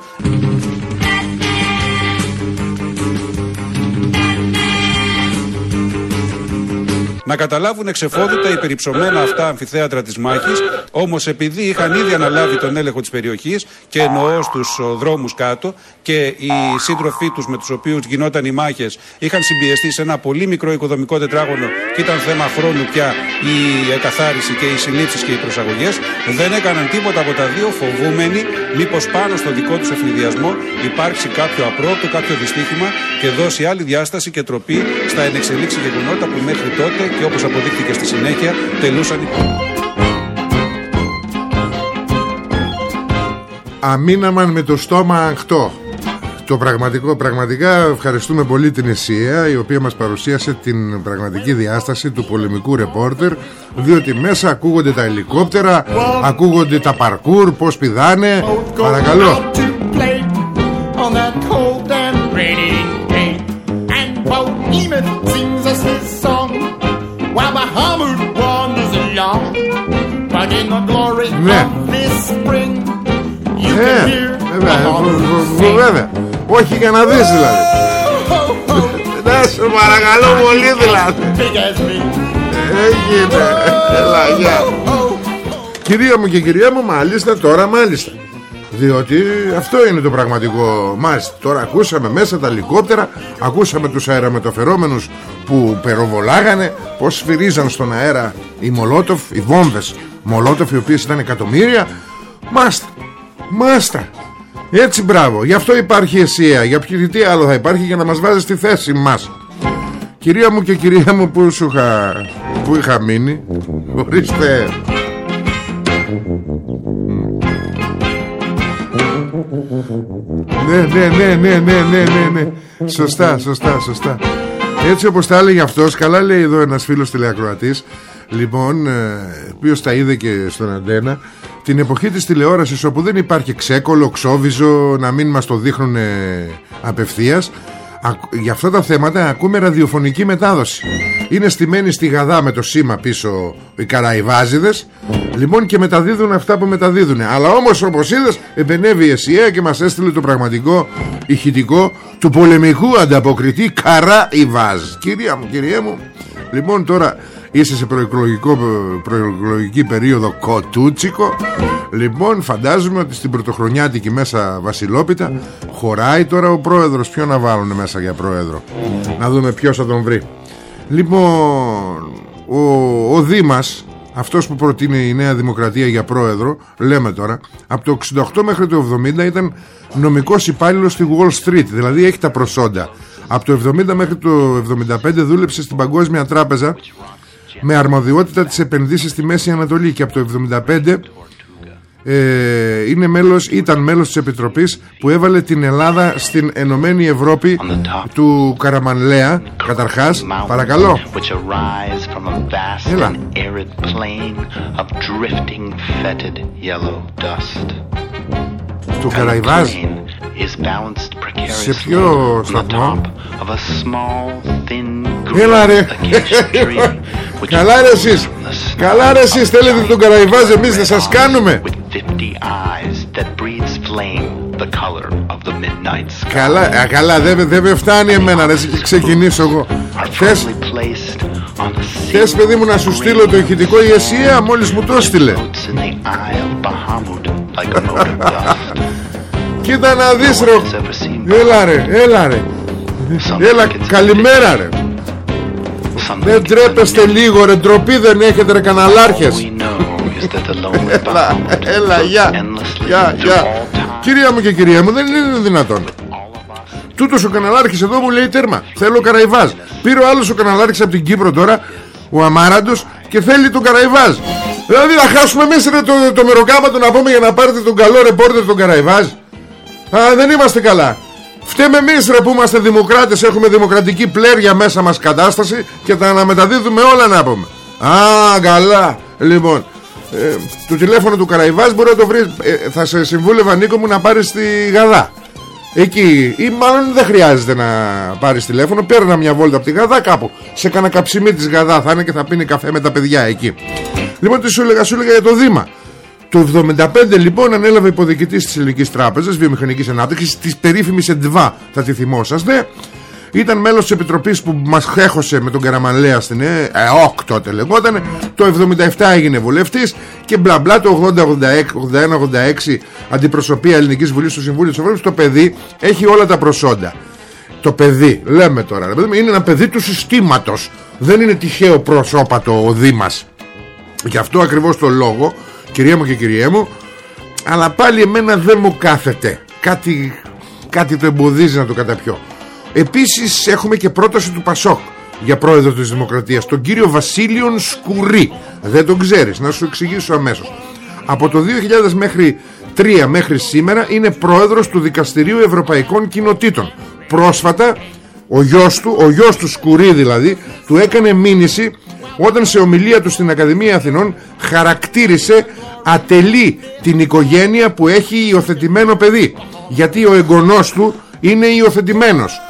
Να καταλάβουν εξεφόδητα οι περιψωμένα αυτά αμφιθέατρα της μάχης. Όμως επειδή είχαν ήδη αναλάβει τον έλεγχο της περιοχής και εννοώ στους δρόμους κάτω και οι σύντροφοί τους με τους οποίους γινόταν οι μάχες είχαν συμπιεστεί σε ένα πολύ μικρό οικοδομικό τετράγωνο και ήταν θέμα χρόνου πια η εκαθάριση και οι συλλήψει και οι προσαγωγές, δεν έκαναν τίποτα από τα δύο φοβούμενοι μήπως πάνω στο δικό τους ευνηδιασμό υπάρξει κάποιο απρόπτο, κάποιο δυστύχημα και δώσει άλλη διάσταση και τροπή στα ενεξελίξη γεγονότα που μέχρι τότε και όπως αποδείχθηκε στη συνέχεια τελούσαν Αμήναμαν με το στόμα ανοιχτό το πραγματικό, πραγματικά ευχαριστούμε πολύ την Εσία η οποία μας παρουσίασε την πραγματική διάσταση του πολεμικού ρεπόρτερ διότι μέσα ακούγονται τα ελικόπτερα, ακούγονται τα παρκούρ, πώς πηδάνε. Παρακαλώ. Ναι. Ε, βέβαια, Όχι για να δεις δηλαδή. Να σε παρακαλώ πολύ δηλαδή. Έγινε. Έλα γεια. Κυρία μου και κυρία μου μάλιστα τώρα μάλιστα. Διότι αυτό είναι το πραγματικό. Μάλιστα τώρα ακούσαμε μέσα τα ελικόπτερα Ακούσαμε τους αεραμεταφερόμενους Που περοβολάγανε Πως σφυρίζαν στον αέρα Οι Μολότοφ, οι βόμβες Μολότοφ οι οποίες ήταν εκατομμύρια. Μάστα Μάστα. Έτσι μπράβο. Γι' αυτό υπάρχει αισία. Για ποιο τι άλλο θα υπάρχει Για να μας βάζεις στη θέση μας. Κυρία μου και κυρία μου Που σου είχα Που είχα μείνει; Ορίστε. Ναι, ναι, ναι, ναι, ναι, ναι, ναι, ναι. Σωστά, σωστά, σωστά. Έτσι όπως τα έλεγε αυτός, καλά λέει εδώ ένας φίλος τηλεακροατής, λοιπόν, ποιος τα είδε και στον αντένα, την εποχή της τηλεόρασης όπου δεν υπάρχει ξέκολο, ξόβιζο, να μην μας το δείχνουν απευθείας, ακ- για αυτά τα θέματα ακούμε ραδιοφωνική μετάδοση. Είναι στημένοι στη Γαδά με το σήμα πίσω οι Καραϊβάζιδες. Λοιπόν και μεταδίδουν αυτά που μεταδίδουν Αλλά όμως όπως είδες επενεύει η ΕΣΥΑ και μας έστειλε το πραγματικό ηχητικό του πολεμικού ανταποκριτή Καραϊβάζ. Κυρία μου, κυρία μου. Λοιπόν τώρα είσαι σε προεκλογικό, προεκλογική περίοδο κοτούτσικο. Λοιπόν φαντάζομαι ότι στην πρωτοχρονιάτικη μέσα βασιλόπιτα Χωράει τώρα ο πρόεδρος. Ποιο να βάλουν μέσα για πρόεδρο; Να δούμε ποιος θα τον βρει. Λοιπόν Ο, ο Δήμας αυτός που προτείνει η Νέα Δημοκρατία για πρόεδρο Λέμε τώρα Από το 68 μέχρι το 70 ήταν νομικός υπάλληλος στη Wall Street Δηλαδή έχει τα προσόντα. Από το 70 μέχρι το 75 δούλεψε στην Παγκόσμια Τράπεζα με αρμοδιότητα τις επενδύσεις στη Μέση Ανατολή και από το 75 ε, είναι μέλος, ήταν μέλος της Επιτροπής που έβαλε την Ελλάδα στην Ενωμένη Ευρώπη του Καραμανλέα καταρχάς. Παρακαλώ. Which arise from a vast Έλα. and arid plain of drifting fetid yellow dust. του And the Καραϊβάζ plane is balanced Σε ποιο precariously on the σταθμό; top of a small, thin, Έλα ρε green acacia tree, which Καλά ρε εσείς. from the snow Καλά ρε εσείς of θέλετε τον Καραϊβάζ Εμείς δεν σας red κάνουμε. With 50 eyes that breathes flame the color of the midnight sky. Καλά, α, καλά δεν, δεν με φτάνει εμένα ρε, και ξεκινήσω εγώ. Are Θες, firmly placed on the θες παιδί μου να σου στείλω το ηχητικό η ΕΣΥΑ Μόλις μου το έστειλε. Floats in the eye of Bahamut like a mote of dust. Κοίτα να δεις No ρε. One has ever seen Έλα ρε, έλα ρε. Some Έλα think it's καλημέρα ρε. Some Δεν think it's τρέπεστε λίγο ρε Ντροπή δεν έχετε ρε All καναλάρχες we know is that the lonely Έλα, Bahamut έλα, floats γεια endlessly Γεια, through γεια. all time. Κυρία μου και κυρία μου δεν είναι δυνατόν. All of us Τούτος ο καναλάρχης εδώ μου λέει τέρμα. Θέλω Καραϊβάζ. Πήρε ο άλλος ο καναλάρχης από την Κύπρο τώρα Ο Αμάραντος Και θέλει τον Καραϊβάζ. Δηλαδή να χάσουμε εμείς ρε, το, το μεροκάματο να πούμε Για να πάρετε τον καλό ρεπόρτερ τον Καραϊβάζ. Α δεν είμαστε καλά Φταίμε εμείς ρε που είμαστε δημοκράτες Έχουμε δημοκρατική πλέρια μέσα μας κατάσταση Και τα αναμεταδίδουμε όλα να πούμε Α καλά Λοιπόν ε, το τηλέφωνο του Καραϊβάζ μπορεί να το βρεις. Ε, θα σε συμβούλευα Νίκο μου να πάρεις στη Γαδά. Εκεί, ή μάλλον δεν χρειάζεται να πάρεις τηλέφωνο. Παίρνα μια βόλτα από τη Γαδά κάπου. Σε κανένα καψιμί της Γαδά θα είναι και θα πίνει καφέ με τα παιδιά εκεί. Λοιπόν, τι σου έλεγα, σου έλεγα για το Δήμα. Το 75 λοιπόν ανέλαβε υποδικητής της Ελληνικής Τράπεζας Βιομηχανικής Ανάπτυξης, της περίφημης ΕΝΤΒΑ, θα τη θυμόσαστε. Ήταν μέλος της Επιτροπής που μας χέχωσε με τον Καραμανλέα στην ε, ΕΟΚ τότε λεγόταν. Το 77 έγινε βουλευτής Και μπλα μπλα το 81-86 Αντιπροσωπεία Ελληνικής Βουλής στο Συμβούλιο της Ευρώπης Το παιδί έχει όλα τα προσόντα. Το παιδί, λέμε τώρα ρε παιδί μου, Είναι ένα παιδί του συστήματος. Δεν είναι τυχαίο προσώπατο ο Δήμας. Γι' αυτό ακριβώς το λόγο Κυρία μου και κυρία μου Αλλά πάλι εμένα δεν μου κάθεται Κάτι, κάτι το εμποδίζει να το καταπιώ. Επίσης έχουμε και πρόταση του Πασόκ για πρόεδρο της Δημοκρατίας τον κύριο Βασίλειον Σκουρί δεν τον ξέρεις να σου εξηγήσω αμέσως. Από το 2000 μέχρι 3 μέχρι σήμερα είναι πρόεδρος του Δικαστηρίου Ευρωπαϊκών Κοινοτήτων. Πρόσφατα ο γιος του, ο γιος του Σκουρί δηλαδή του έκανε μήνυση όταν σε ομιλία του στην Ακαδημία Αθηνών χαρακτήρισε ατελή την οικογένεια που έχει υιοθετημένο παιδί γιατί ο εγγονός του είναι υιοθετημένος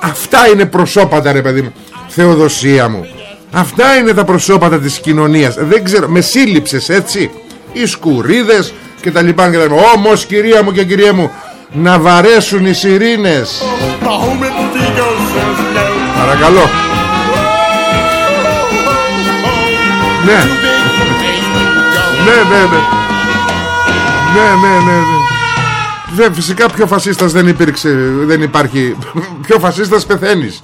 Αυτά είναι προσώπατα ρε παιδί μου Θεοδοσία μου Αυτά είναι τα προσώπατα της κοινωνίας Δεν ξέρω, με σύλληψες έτσι Οι σκουρίδες και τα λοιπά και τα λοιπά. Όμως κυρία μου και κυρία μου Να βαρέσουν οι σιρήνες Παρακαλώ Ναι Ναι ναι ναι. Ναι ναι ναι ναι. Δεν, φυσικά πιο φασίστας δεν υπήρξε Δεν υπάρχει. Πιο φασίστας πεθαίνεις.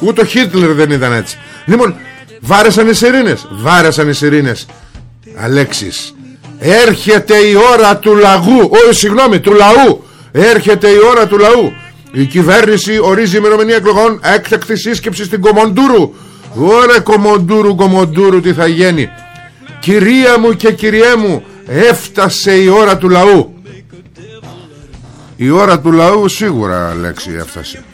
Ούτε ο Χίτλερ δεν ήταν έτσι. Λοιπόν βάρεσαν οι σιρήνες Βάρεσαν οι σιρήνες. Αλέξης Έρχεται η ώρα του λαγού. Όχι συγγνώμη του λαού. Έρχεται η ώρα του λαού. Η κυβέρνηση ορίζει ημερομηνία εκλογών Έκτακτη σύσκεψη στην Κομοντούρου. Ωραία Κομοντούρου Κομοντούρου τι θα γίνει Κυρία μου και κυριέ μου Έφτασε η ώρα του λαού. Η ώρα του λαού σίγουρα Αλέξη έφτασε.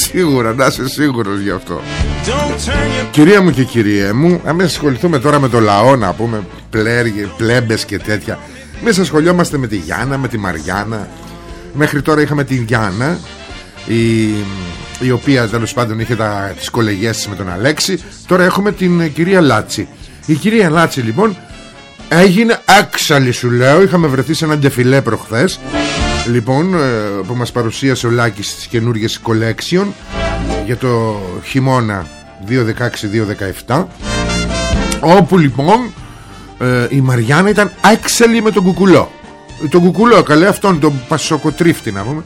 Σίγουρα να είσαι σίγουρος γι' αυτό. Κυρία μου και κυριέ μου Αν ασχοληθούμε τώρα με το λαό να πούμε πλέμπες, Πλέμπες και τέτοια Μην ασχολιόμαστε με τη Γιάννα Με τη Μαριάννα. Μέχρι τώρα είχαμε την Γιάννα η η οποία τέλος πάντων είχε τα, τις κολεγιές της με τον Αλέξη. Τώρα έχουμε την ε, κυρία Λάτσι η κυρία Λάτσι λοιπόν έγινε έξαλλη σου λέω. Είχαμε βρεθεί σε ένα ντεφιλέ προχθές. Λοιπόν ε, που μας παρουσίασε ο Λάκης στις καινούργιες collection για το χειμώνα 2016-2017 όπου λοιπόν ε, η Μαριάννα ήταν έξαλλη με τον κουκουλό. Τον κουκουλό καλέ αυτόν τον πασοκοτρίφτη να πούμε.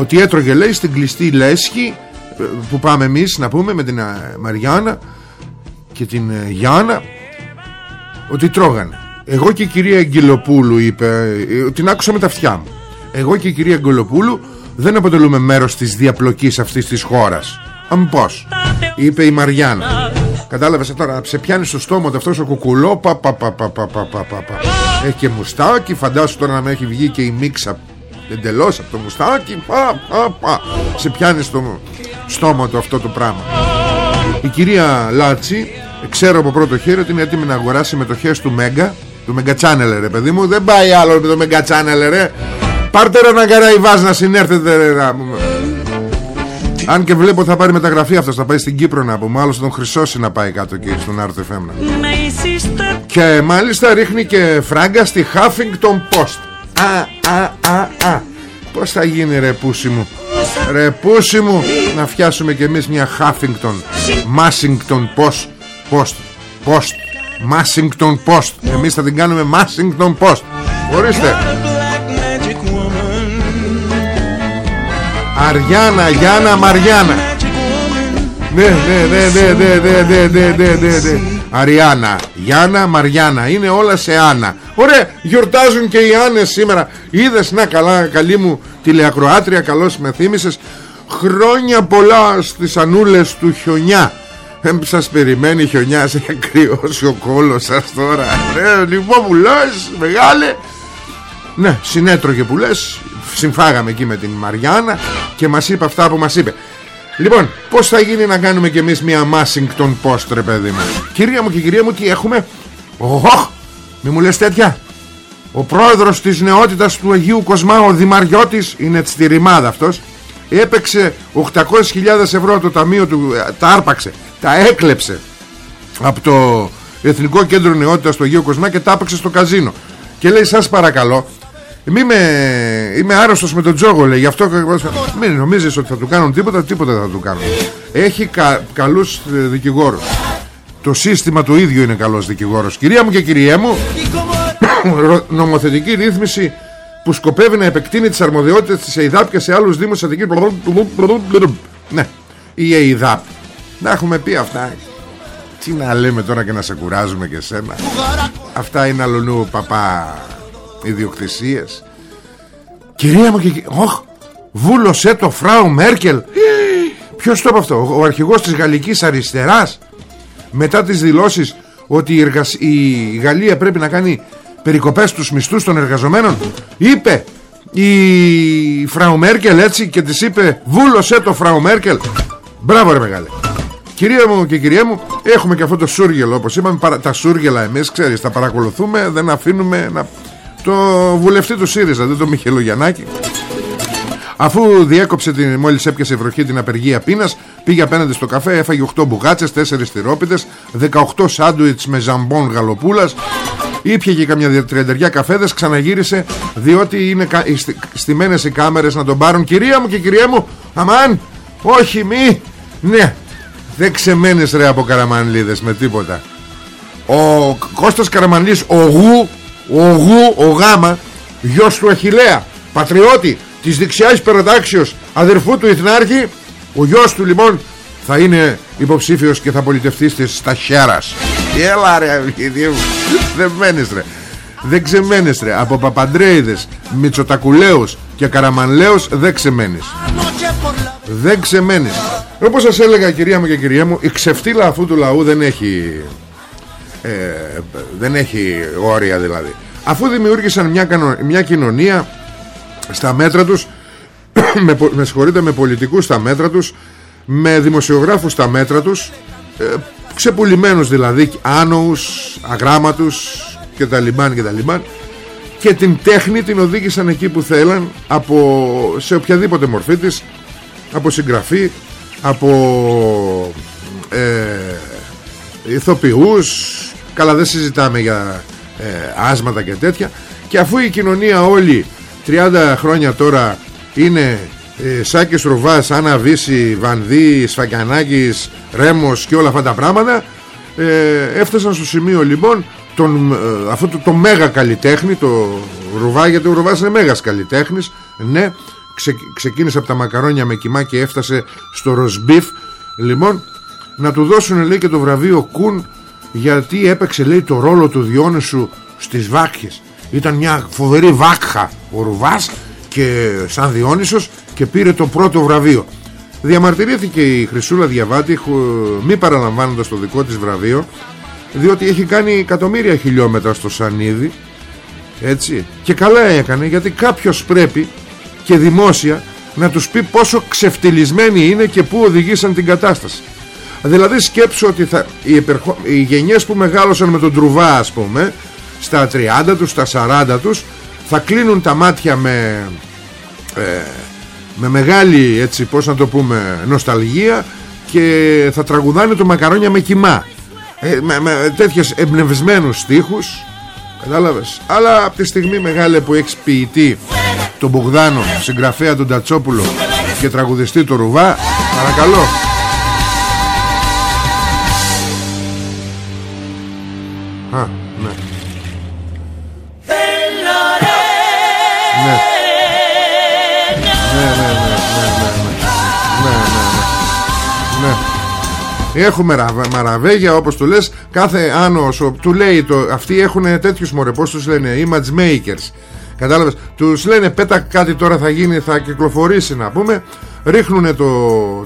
Ότι έτρωγε λέει στην κλειστή λέσχη ε, που πάμε εμείς να πούμε με την ε, Μαριάννα και την ε, Γιάννα ότι τρώγανε. Εγώ και η κυρία Αγγελοπούλου είπε την άκουσα με τα αυτιά μου. Εγώ και η κυρία Αγγελοπούλου δεν αποτελούμε μέρος της διαπλοκής αυτής της χώρας. Αν πως είπε η Μαριάννα. Κατάλαβες τώρα σε πιάνει στο στόμα του αυτός ο κουκουλό πα, πα, πα, πα, πα, πα, πα, πα. Έχει και μουστάκι Φαντάσου τώρα να με έχει βγει και η μίξα Εντελώς από το μουστάκι πα, πα, πα. Σε πιάνει στο στόμα του αυτό το πράγμα. Η κυρία Λάτσι Ξέρω από πρώτο χέρι ότι είναι έτοιμη να αγοράσει μετοχές του Μέγκα Του Μέγκα Channel ρε παιδί μου Δεν πάει άλλο με το Μέγκα Channel ρε Πάρτε ρε να καραϊβάς να συνέρθετε ρε αν και βλέπω θα πάρει μεταγραφή αυτό, θα πάει στην Κύπρο να πούμε. Άλλος θα τον χρυσώσει να πάει κάτω εκεί στον Άρτο FM. Και μάλιστα ρίχνει και φράγκα στη Huffington Post. Α, α, α, α. Πώς θα γίνει ρε πούσι μου; Ρε πούσι μου να φτιάσουμε κι εμείς μια Huffington Massington Post Post. Post. Massington Post. Εμείς θα την κάνουμε Massington Post. Ορίστε. Αριάννα, Γιάννα, Μαριάννα. Ναι, ναι, ναι, ναι, ναι, ναι, ναι, ναι, ναι, ναι. Αριάννα, Γιάννα, Μαριάννα. Είναι όλα σε Άννα. Ωραία, γιορτάζουν και οι Άννες σήμερα. Είδες, να καλά, καλή μου τηλεακροάτρια Καλώς με θύμισες. Χρόνια πολλά στις ανούλες του χιονιά. ε, σας περιμένει χιονιά Έχει κρυώσει ο κόλος σας τώρα. Ε, Λοιπόν που λες μεγάλε. Ναι συνέτρωγε που λες. Συμφάγαμε εκεί με την Μαριάννα και μας είπε αυτά που μας είπε. Λοιπόν, πώς θα γίνει να κάνουμε κι εμείς μια Massington Post ρε παιδί μου; Κυρία μου και κυρία μου τι έχουμε Οχ, μη μου λες τέτοια. Ο πρόεδρος της νεότητας του Αγίου Κοσμά Ο Δημαριώτης είναι στη ρημάδα αυτός. Έπαιξε 800.000 ευρώ το ταμείο του ε, Τα άρπαξε, τα έκλεψε Από το Εθνικό Κέντρο Νεότητας του Αγίου Κοσμά Και τα έπαιξε στο καζίνο. Και λέει σας παρακαλώ Μη με... Είμαι άρρωστος με τον Τζόγο λέει. Γι' αυτό μην νομίζεις ότι θα του κάνουν τίποτα Τίποτα δεν θα του κάνουν Έχει κα... καλούς ε, δικηγόρους. Το σύστημα το ίδιο είναι καλός δικηγόρος. Κυρία μου και κυριέ μου Νομοθετική ρύθμιση που σκοπεύει να επεκτείνει τις αρμοδιότητες της ΕΙΔΑΠ και σε άλλους δήμους Αττικής Ναι, η ΕΙΔΑΠ Να έχουμε πει αυτά. Τι να λέμε τώρα και να σε κουράζουμε και σένα. Αυτά είναι αλλονού παπά ιδιοκτησίες. Κυρία μου και... Όχ, βούλωσε το φράου Μέρκελ. Ποιος το είπε αυτό Ο αρχηγός της γαλλικής αριστεράς. Μετά τις δηλώσεις Ότι η, εργασ... η Γαλλία πρέπει να κάνει Περικοπές στους μισθούς των εργαζομένων Είπε η Φράου Μέρκελ έτσι Και της είπε βούλωσε το Φράου Μέρκελ. Μπράβο ρε μεγάλε Κυρία μου και κυρία μου Έχουμε και αυτό το σούργελο όπως είπαμε Τα σούργελα εμείς ξέρεις τα παρακολουθούμε Δεν αφήνουμε να το βουλευτή του ΣΥΡΙΖΑ, δεν το Μιχελογιαννάκη. Αφού διέκοψε την, μόλις έπιασε βροχή την απεργία πείνας Πήγε απέναντι στο καφέ, έφαγε 8 μπουγάτσες, 4 στυρόπιτες 18 σάντουιτς με ζαμπόν γαλοπούλας. Ήπια και καμιά τριαντεριά καφέδες Ξαναγύρισε διότι είναι κα, στημένες οι κάμερες να τον πάρουν. Κυρία μου και κυρία μου Αμάν όχι μη Ναι δεν ξεμένεις ρε από καραμανλίδες με τίποτα. Ο Κώστας Καραμανλής Ο Γου ο Γου, ο Γάμα γιος του Αχιλέα πατριώτη της δεξιάς υπεροτάξεως αδερφού του Ιθνάρχη ο γιος του λοιπόν θα είναι υποψήφιος και θα πολιτευτεί στις στα χέρας. Έλα ρε δεν μένεις ρε. Δεν ξεμένεις ρε. Από Παπαντρέιδες Μητσοτακουλέους και Καραμανλέους δεν ξεμένεις δεν ξεμένεις. Όπως σας έλεγα κυρία μου και κυρία μου η ξεφτύλα αυτού του λαού δεν έχει ε, δεν έχει όρια δηλαδή. Αφού δημιούργησαν μια, μια κοινωνία στα μέτρα τους με, με συγχωρείτε με πολιτικούς στα μέτρα τους με δημοσιογράφους στα μέτρα τους ε, ξεπουλημένους δηλαδή άνοους, αγράμματους και τα λιμάν και τα λιμάν και την τέχνη την οδήγησαν εκεί που θέλαν από, σε οποιαδήποτε μορφή της από συγγραφή, από ε, ηθοποιούς, καλά δεν συζητάμε για ε, άσματα και τέτοια. Και αφού η κοινωνία όλη 30 χρόνια τώρα είναι ε, Σάκης Ρουβάς, Άννα Βύση, Βανδύ, Σφακιανάκης, Ρέμος και όλα αυτά τα πράγματα ε, έφτασαν στο σημείο λοιπόν τον, ε, αυτό το, το μέγα καλλιτέχνη το Ρουβά γιατί ο Ρουβάς είναι μέγας καλλιτέχνης ναι ξεκίνησε από τα μακαρόνια με κοιμά και έφτασε στο ροσμπίφ λοιπόν να του δώσουν λέει και το βραβείο Κουν γιατί έπαιξε λέει το ρόλο του Διόνυσου στις βάκχες. Ήταν μια φοβερή βάκχα ο Ρουβάς και σαν Διόνυσος και πήρε το πρώτο βραβείο. Διαμαρτυρήθηκε η Χρυσούλα Διαβάτη μη παραλαμβάνοντας το δικό της βραβείο διότι έχει κάνει εκατομμύρια χιλιόμετρα στο Σανίδι έτσι. Και καλά έκανε γιατί κάποιος πρέπει και δημόσια να τους πει πόσο ξεφτυλισμένοι είναι και πού οδηγήσαν την κατάσταση. Δηλαδή σκέψω ότι θα, οι, επερχο, οι γενιές που μεγάλωσαν με τον Τρουβά ας πούμε στα 30 τους, στα 40 τους θα κλείνουν τα μάτια με ε, με μεγάλη έτσι πως να το πούμε νοσταλγία και θα τραγουδάνε το μακαρόνια με κοιμά. Ε, με, με τέτοιες εμπνευσμένους στίχους κατάλαβες. Αλλά από τη στιγμή μεγάλη που έχεις ποιητή τον Μπογδάνο συγγραφέα τον Τατσόπουλο και τραγουδιστή τον Ρουβά παρακαλώ. Α, ναι. Ναι. Έχουμε μαραβέγια όπως του λες. Κάθε άνω του λέει το, Αυτοί έχουν τέτοιους μωρέ Πώς τους λένε image makers Κατάλαβες. Τους λένε πέτα κάτι τώρα θα γίνει Θα κυκλοφορήσει να πούμε Ρίχνουν το,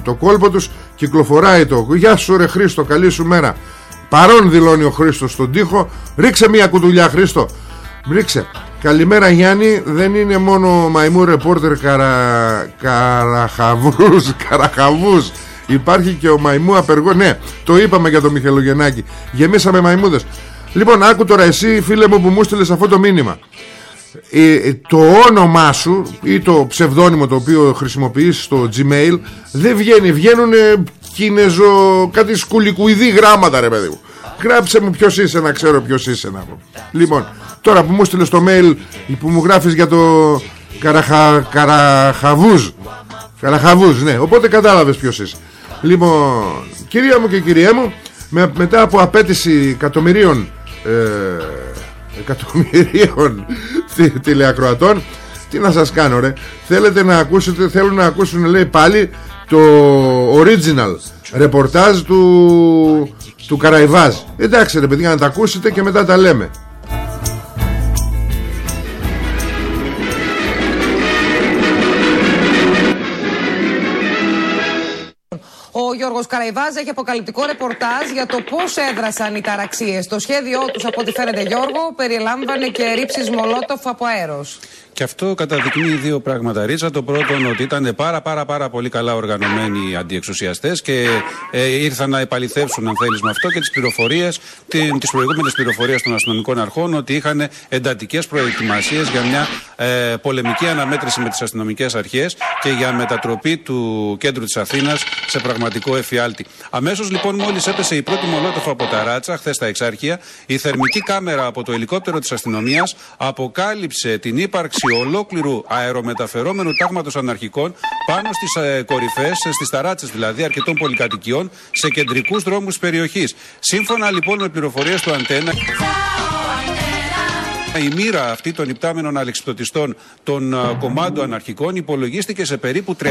το κόλπο τους Κυκλοφοράει το Γεια σου ρε Χρήστο καλή σου μέρα Παρόν δηλώνει ο Χρήστος στον τοίχο Ρίξε μια κουτουλιά Χρήστο Ρίξε. Καλημέρα Γιάννη Δεν είναι μόνο μαϊμού ρεπόρτερ καρα... Καραχαβούς Καραχαβούς. Υπάρχει και ο μαϊμού απεργό Ναι το είπαμε για το Μιχελογεννάκη Γεμίσαμε μαϊμούδες. Λοιπόν άκου τώρα εσύ φίλε μου που μου στείλες αυτό το μήνυμα ε, ε, το όνομά σου ή το ψευδόνυμο το οποίο χρησιμοποιείς στο Gmail δεν βγαίνει, βγαίνουν κινεζο κάτι σκουλικουιδί γράμματα ρε παιδί μου. Γράψε μου ποιος είσαι να ξέρω ποιος είσαι να πω. Λοιπόν τώρα που μου στείλες το mail που μου γράφεις για το καραχα, Καραχαβούζ. Καραχαβούζ ναι οπότε κατάλαβες ποιος είσαι. Λοιπόν, κυρία μου και κυρία μου, με, μετά από απέτηση εκατομμυρίων ε, εκατομμυρίων τηλεακροατών, τι να σας κάνω ρε, θέλετε να ακούσετε, θέλουν να ακούσουν λέει πάλι το original ρεπορτάζ του, του Καραϊβάζ. Εντάξει ρε παιδιά να τα ακούσετε και μετά τα λέμε. Ο Γιώργος Καραϊβάζ έχει αποκαλυπτικό ρεπορτάζ για το πώς έδρασαν οι ταραξίες. Το σχέδιό τους, από ό,τι φαίνεται Γιώργο, περιλάμβανε και ρήψεις μολότοφ από αέρος. Και αυτό καταδεικνύει δύο πράγματα. Ρίτσα, το πρώτο ότι ήταν πάρα πάρα πάρα πολύ καλά οργανωμένοι αντιεξουσιαστές και ε, ήρθαν να επαληθεύσουν, αν θέλεις, με αυτό και τις πληροφορίες, τις προηγούμενες πληροφορίες των αστυνομικών αρχών ότι είχαν εντατικές προετοιμασίες για μια ε, πολεμική αναμέτρηση με τις αστυνομικές αρχές και για μετατροπή του κέντρου της Αθήνας σε πραγματικό εφιάλτη. Αμέσως λοιπόν, μόλις έπεσε η πρώτη μολότοφα από τα ράτσα, χθες στα εξάρχεια, η θερμική κάμερα από το ελικόπτερο της αστυνομίας αποκάλυψε την ύπαρξη ολόκληρου αερομεταφερόμενου τάγματος αναρχικών πάνω στις ε, κορυφές, στις ταράτσες δηλαδή αρκετών πολυκατοικιών, σε κεντρικούς δρόμους περιοχής. Σύμφωνα λοιπόν με πληροφορίες του Αντένα. Η μοίρα αυτή των υπτάμενων αλεξιπτωτιστών των uh, κομμάτων αναρχικών υπολογίστηκε σε περίπου 300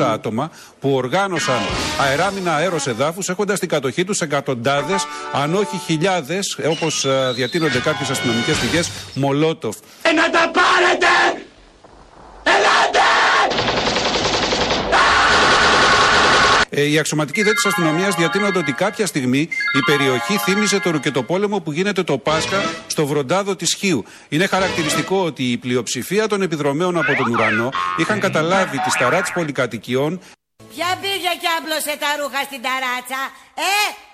άτομα που οργάνωσαν αεράμινα αέρος εδάφους έχοντας στην κατοχή τους εκατοντάδες αν όχι χιλιάδες όπως uh, διατείνονται κάποιες αστυνομικές πηγές Μολότοφ. Ε, να τα πάρετε! Οι αξιωματικοί δε της αστυνομίας διατείνονται ότι κάποια στιγμή η περιοχή θύμιζε το ρουκετοπόλεμο που γίνεται το Πάσχα στο βροντάδο της Χίου. Είναι χαρακτηριστικό ότι η πλειοψηφία των επιδρομέων από τον ουρανό είχαν καταλάβει τη ταράτση πολυκατοικιών. Ποια πήγε και άμπλωσε τα ρούχα στην ταράτσα, ε!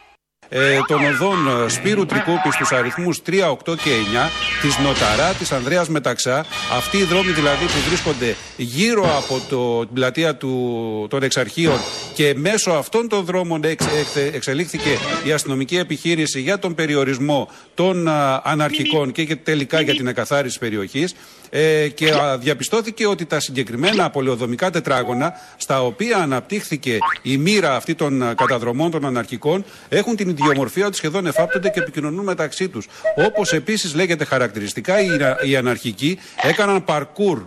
Ε, των οδών ε, Σπύρου Τρικούπη στους αριθμούς 3, 8 και 9, της Νοταρά, της Ανδρέας Μεταξά, αυτοί οι δρόμοι δηλαδή που βρίσκονται γύρω από το, την πλατεία του, των εξαρχείων και μέσω αυτών των δρόμων εξ, εξ- εξελίχθηκε η αστυνομική επιχείρηση για τον περιορισμό των α, αναρχικών και, και τελικά για την εκαθάριση της περιοχής ε, και α, διαπιστώθηκε ότι τα συγκεκριμένα πολεοδομικά τετράγωνα στα οποία αναπτύχθηκε η μοίρα αυτή των α, καταδρομών των αναρχικών έχουν την ιδιομορφία ότι σχεδόν εφάπτονται και επικοινωνούν μεταξύ τους. Όπως επίσης λέγεται χαρακτηριστικά οι, α- οι αναρχικοί έκαναν παρκούρ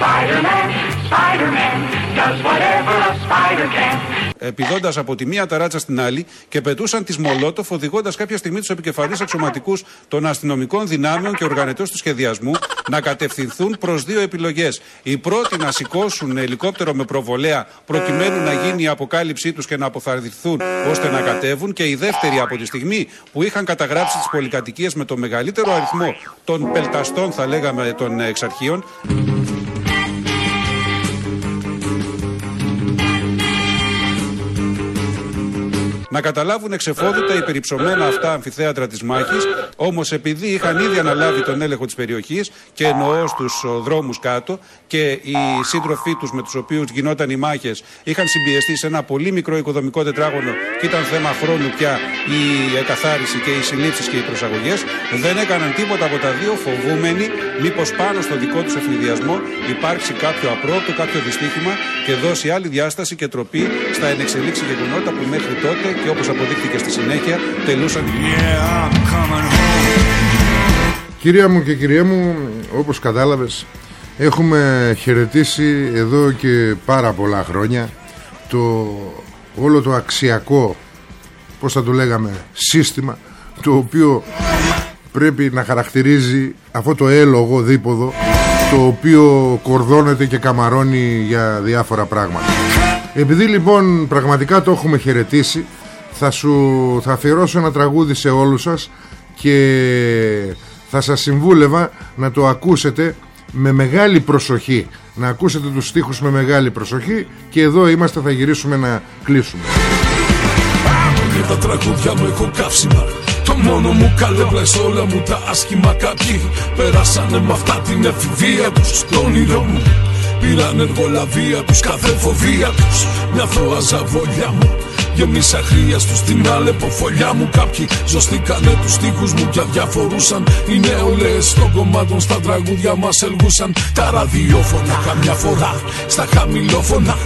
Spider-Man, Spider-Man, does whatever a spider can. Επιδώντας από τη μία ταράτσα στην άλλη και πετούσαν τι Μολότοφ, οδηγώντας κάποια στιγμή τους επικεφαλείς αξιωματικούς των αστυνομικών δυνάμεων και οργανωτές του σχεδιασμού να κατευθυνθούν προς δύο επιλογές. Οι πρώτοι να σηκώσουν ελικόπτερο με προβολέα προκειμένου να γίνει η αποκάλυψή τους και να αποθαρρυνθούν ώστε να κατέβουν. Και οι δεύτεροι από τη στιγμή που είχαν καταγράψει τις πολυκατοικίες με το μεγαλύτερο αριθμό των πελταστών, θα λέγαμε, των εξαρχείων, να καταλάβουν εξεφόδου τα υπερυψωμένα αυτά αμφιθέατρα της μάχης. Όμως, επειδή είχαν ήδη αναλάβει τον έλεγχο της περιοχής και εννοώ στους δρόμους κάτω και οι σύντροφοί τους με τους οποίους γινόταν οι μάχες είχαν συμπιεστεί σε ένα πολύ μικρό οικοδομικό τετράγωνο και ήταν θέμα χρόνου πια η εκαθάριση και οι συλλήψει και οι προσαγωγές, δεν έκαναν τίποτα από τα δύο, φοβούμενοι μήπως πάνω στο δικό τους ευνηδιασμό υπάρξει κάποιο απρόπτο, κάποιο δυστύχημα και δώσει άλλη διάσταση και τροπή στα ενεξελίξη γεγονότα που μέχρι τότε και όπως αποδείχθηκε στη συνέχεια τελούσαν Κυρία μου και κυρία μου, όπως κατάλαβες, έχουμε χαιρετήσει εδώ και πάρα πολλά χρόνια το όλο το αξιακό, πώς θα το λέγαμε, σύστημα, το οποίο πρέπει να χαρακτηρίζει αυτό το έλογο δίποδο, το οποίο κορδώνεται και καμαρώνει για διάφορα πράγματα. Επειδή λοιπόν πραγματικά το έχουμε χαιρετήσει, θα σου θα αφιερώσω ένα τραγούδι σε όλους σας και θα σας συμβούλευα να το ακούσετε με μεγάλη προσοχή. Να ακούσετε τους στίχους με μεγάλη προσοχή και εδώ είμαστε θα γυρίσουμε να κλείσουμε. Και τα τραγούδια μου έχω καύσιμα Το μόνο μου καλέμπλα σε όλα μου τα άσχημα Κάποιοι. Περάσανε με αυτά την εφηβεία τους Το όνειρό μου Πήραν εργολαβία τους κάθε φοβία τους. Μια θωά ζαβολιά μου Γεμίσα χρία στους την αλεποφολιά μου. Κάποιοι ζωστήκανε τους στίχους μου και αδιαφορούσαν. Οι νεολαίες των κομμάτων στα τραγούδια μας ελγούσαν. Τα ραδιόφωνα καμιά φορά στα χαμηλόφωνα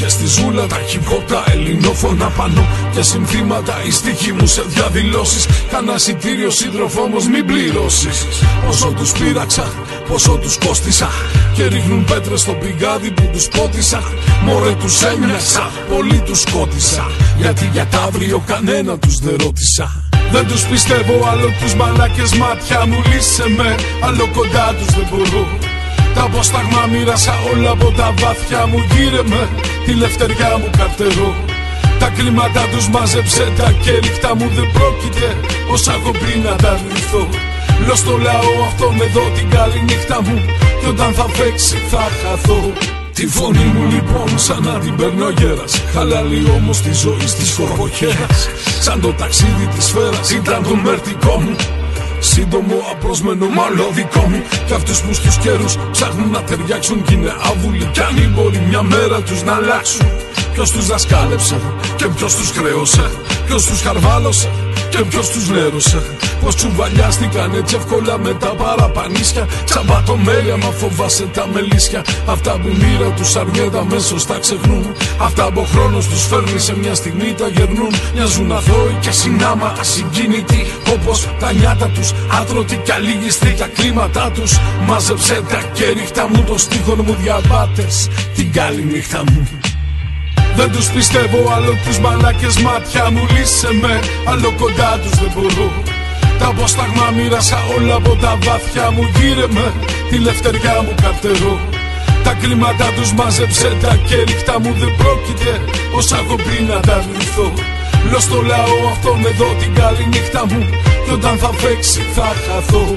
και στη ζούλα τα hip hop τα ελληνόφωνα πάνω. Και συνθήματα οι στίχοι μου σε διαδηλώσεις. Κάνα εισιτήριο σύντροφο όμως μην πληρώσεις. Όσο τους πείραξα, πόσο τους κόστισα Και ρίχνουν πέτρες στο πηγάδι που τους πότισα. Μωρέ τους ένιωσα, πολύ τους σκότισα Γιατί για τα αύριο κανένα τους δεν ρώτησα. Δεν τους πιστεύω άλλο τους μαλάκες μάτια μου Λύσε με, άλλο κοντά τους δεν μπορώ τα απόσταγμα μοίρασα όλα από τα βάθια μου. Γύρε με τη λευτεριά μου καρτερό. Τα κλίματα τους μάζεψε τα και ρίχτα μου. Δεν πρόκειται Όσα έχω πει να τα αρνηθώ. Λέω στο λαό αυτόν εδώ την καλή νύχτα μου. Και όταν θα φέξει θα χαθώ. Τη φωνή μου λοιπόν σαν να την παίρνω γέρας. Χαλάλη όμως τη ζωή στις κορποχέρας Σαν το ταξίδι της σφαίρας ήταν το μερτικό μου Σύντομο απρόσμενο μάλλον δικό μου. Κι αυτούς που στους καιρούς ψάχνουν να ταιριάξουν Κι είναι άβουλοι κι αν μπορεί μια μέρα τους να αλλάξουν Ποιος τους δασκάλεψε και ποιος τους χρέωσε Ποιος τους χαρβάλωσε και ποιος τους νέρωσε. Πως τσουβαλιάστηκαν έτσι εύκολα με τα παραπανίσια. Τσαμπατομέρια μα φοβάσαι τα μελίσια. Αυτά που μοίρα τους αργέτα αμέσως τα ξεχνούν. Αυτά που ο χρόνος τους φέρνει σε μια στιγμή τα γερνούν. Μοιάζουν αθώοι και συνάμα ασυγκίνητοι. Όπως τα νιάτα τους άτρωτοι κι αλήγιστοι Τα κλίματά τους. Μάζεψε τα και ρίχτα μου Των στίχων μου διαβάτες την καλή νύχτα μου δεν τους πιστεύω άλλο τους μαλάκες μάτια μου Λύσε με, άλλο κοντά τους δεν μπορώ. Τα απόσταγμα μοίρασα όλα από τα βάθια μου Γύρε με, τη λευτεριά μου καρτερώ τα κλίματα τους μάζεψε τα και ρίχτα μου δεν πρόκειται Όσα έχω πει να τα αρνηθώ. Λέω στο λαό αυτόν εδώ την καλή νύχτα μου Και όταν θα φέξει θα χαθώ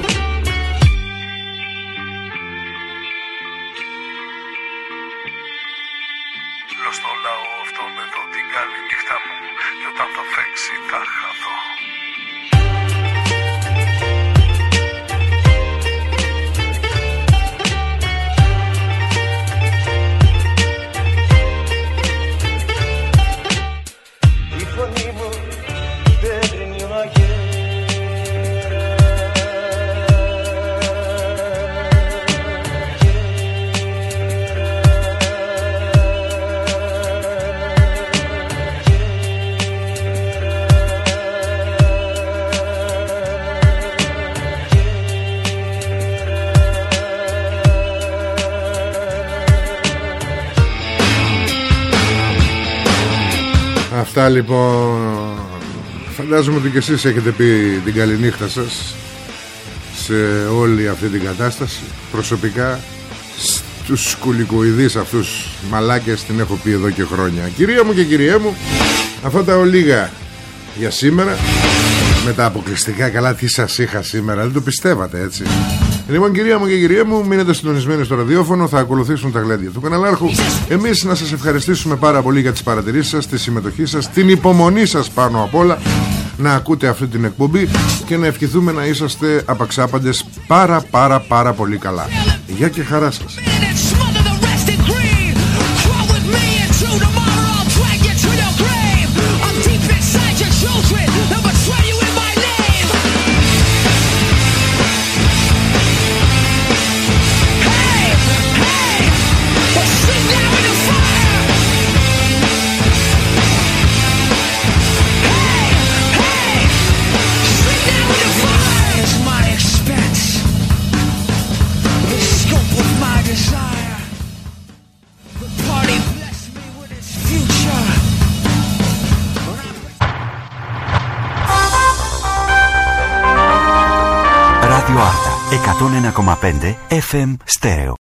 Αυτά λοιπόν Φαντάζομαι ότι και εσείς έχετε πει την καληνύχτα σας Σε όλη αυτή την κατάσταση. Προσωπικά Στους σκουλικοειδείς αυτούς μαλάκες την έχω πει εδώ και χρόνια. Κυρία μου και κυρία μου Αυτά τα ολίγα για σήμερα Με τα αποκλειστικά καλά τι σας είχα σήμερα Δεν το πιστεύατε έτσι Λοιπόν κυρία μου και κυρία μου Μείνετε συντονισμένοι στο ραδιόφωνο Θα ακολουθήσουν τα γλέντια του καναλάρχου. Εμείς να σας ευχαριστήσουμε πάρα πολύ για τις παρατηρήσεις σας Τη συμμετοχή σας Την υπομονή σας πάνω απ' όλα Να ακούτε αυτή την εκπομπή Και να ευχηθούμε να είσαστε απαξάπαντες Πάρα πάρα πάρα πολύ καλά. Γεια και χαρά σας Από την εποχή που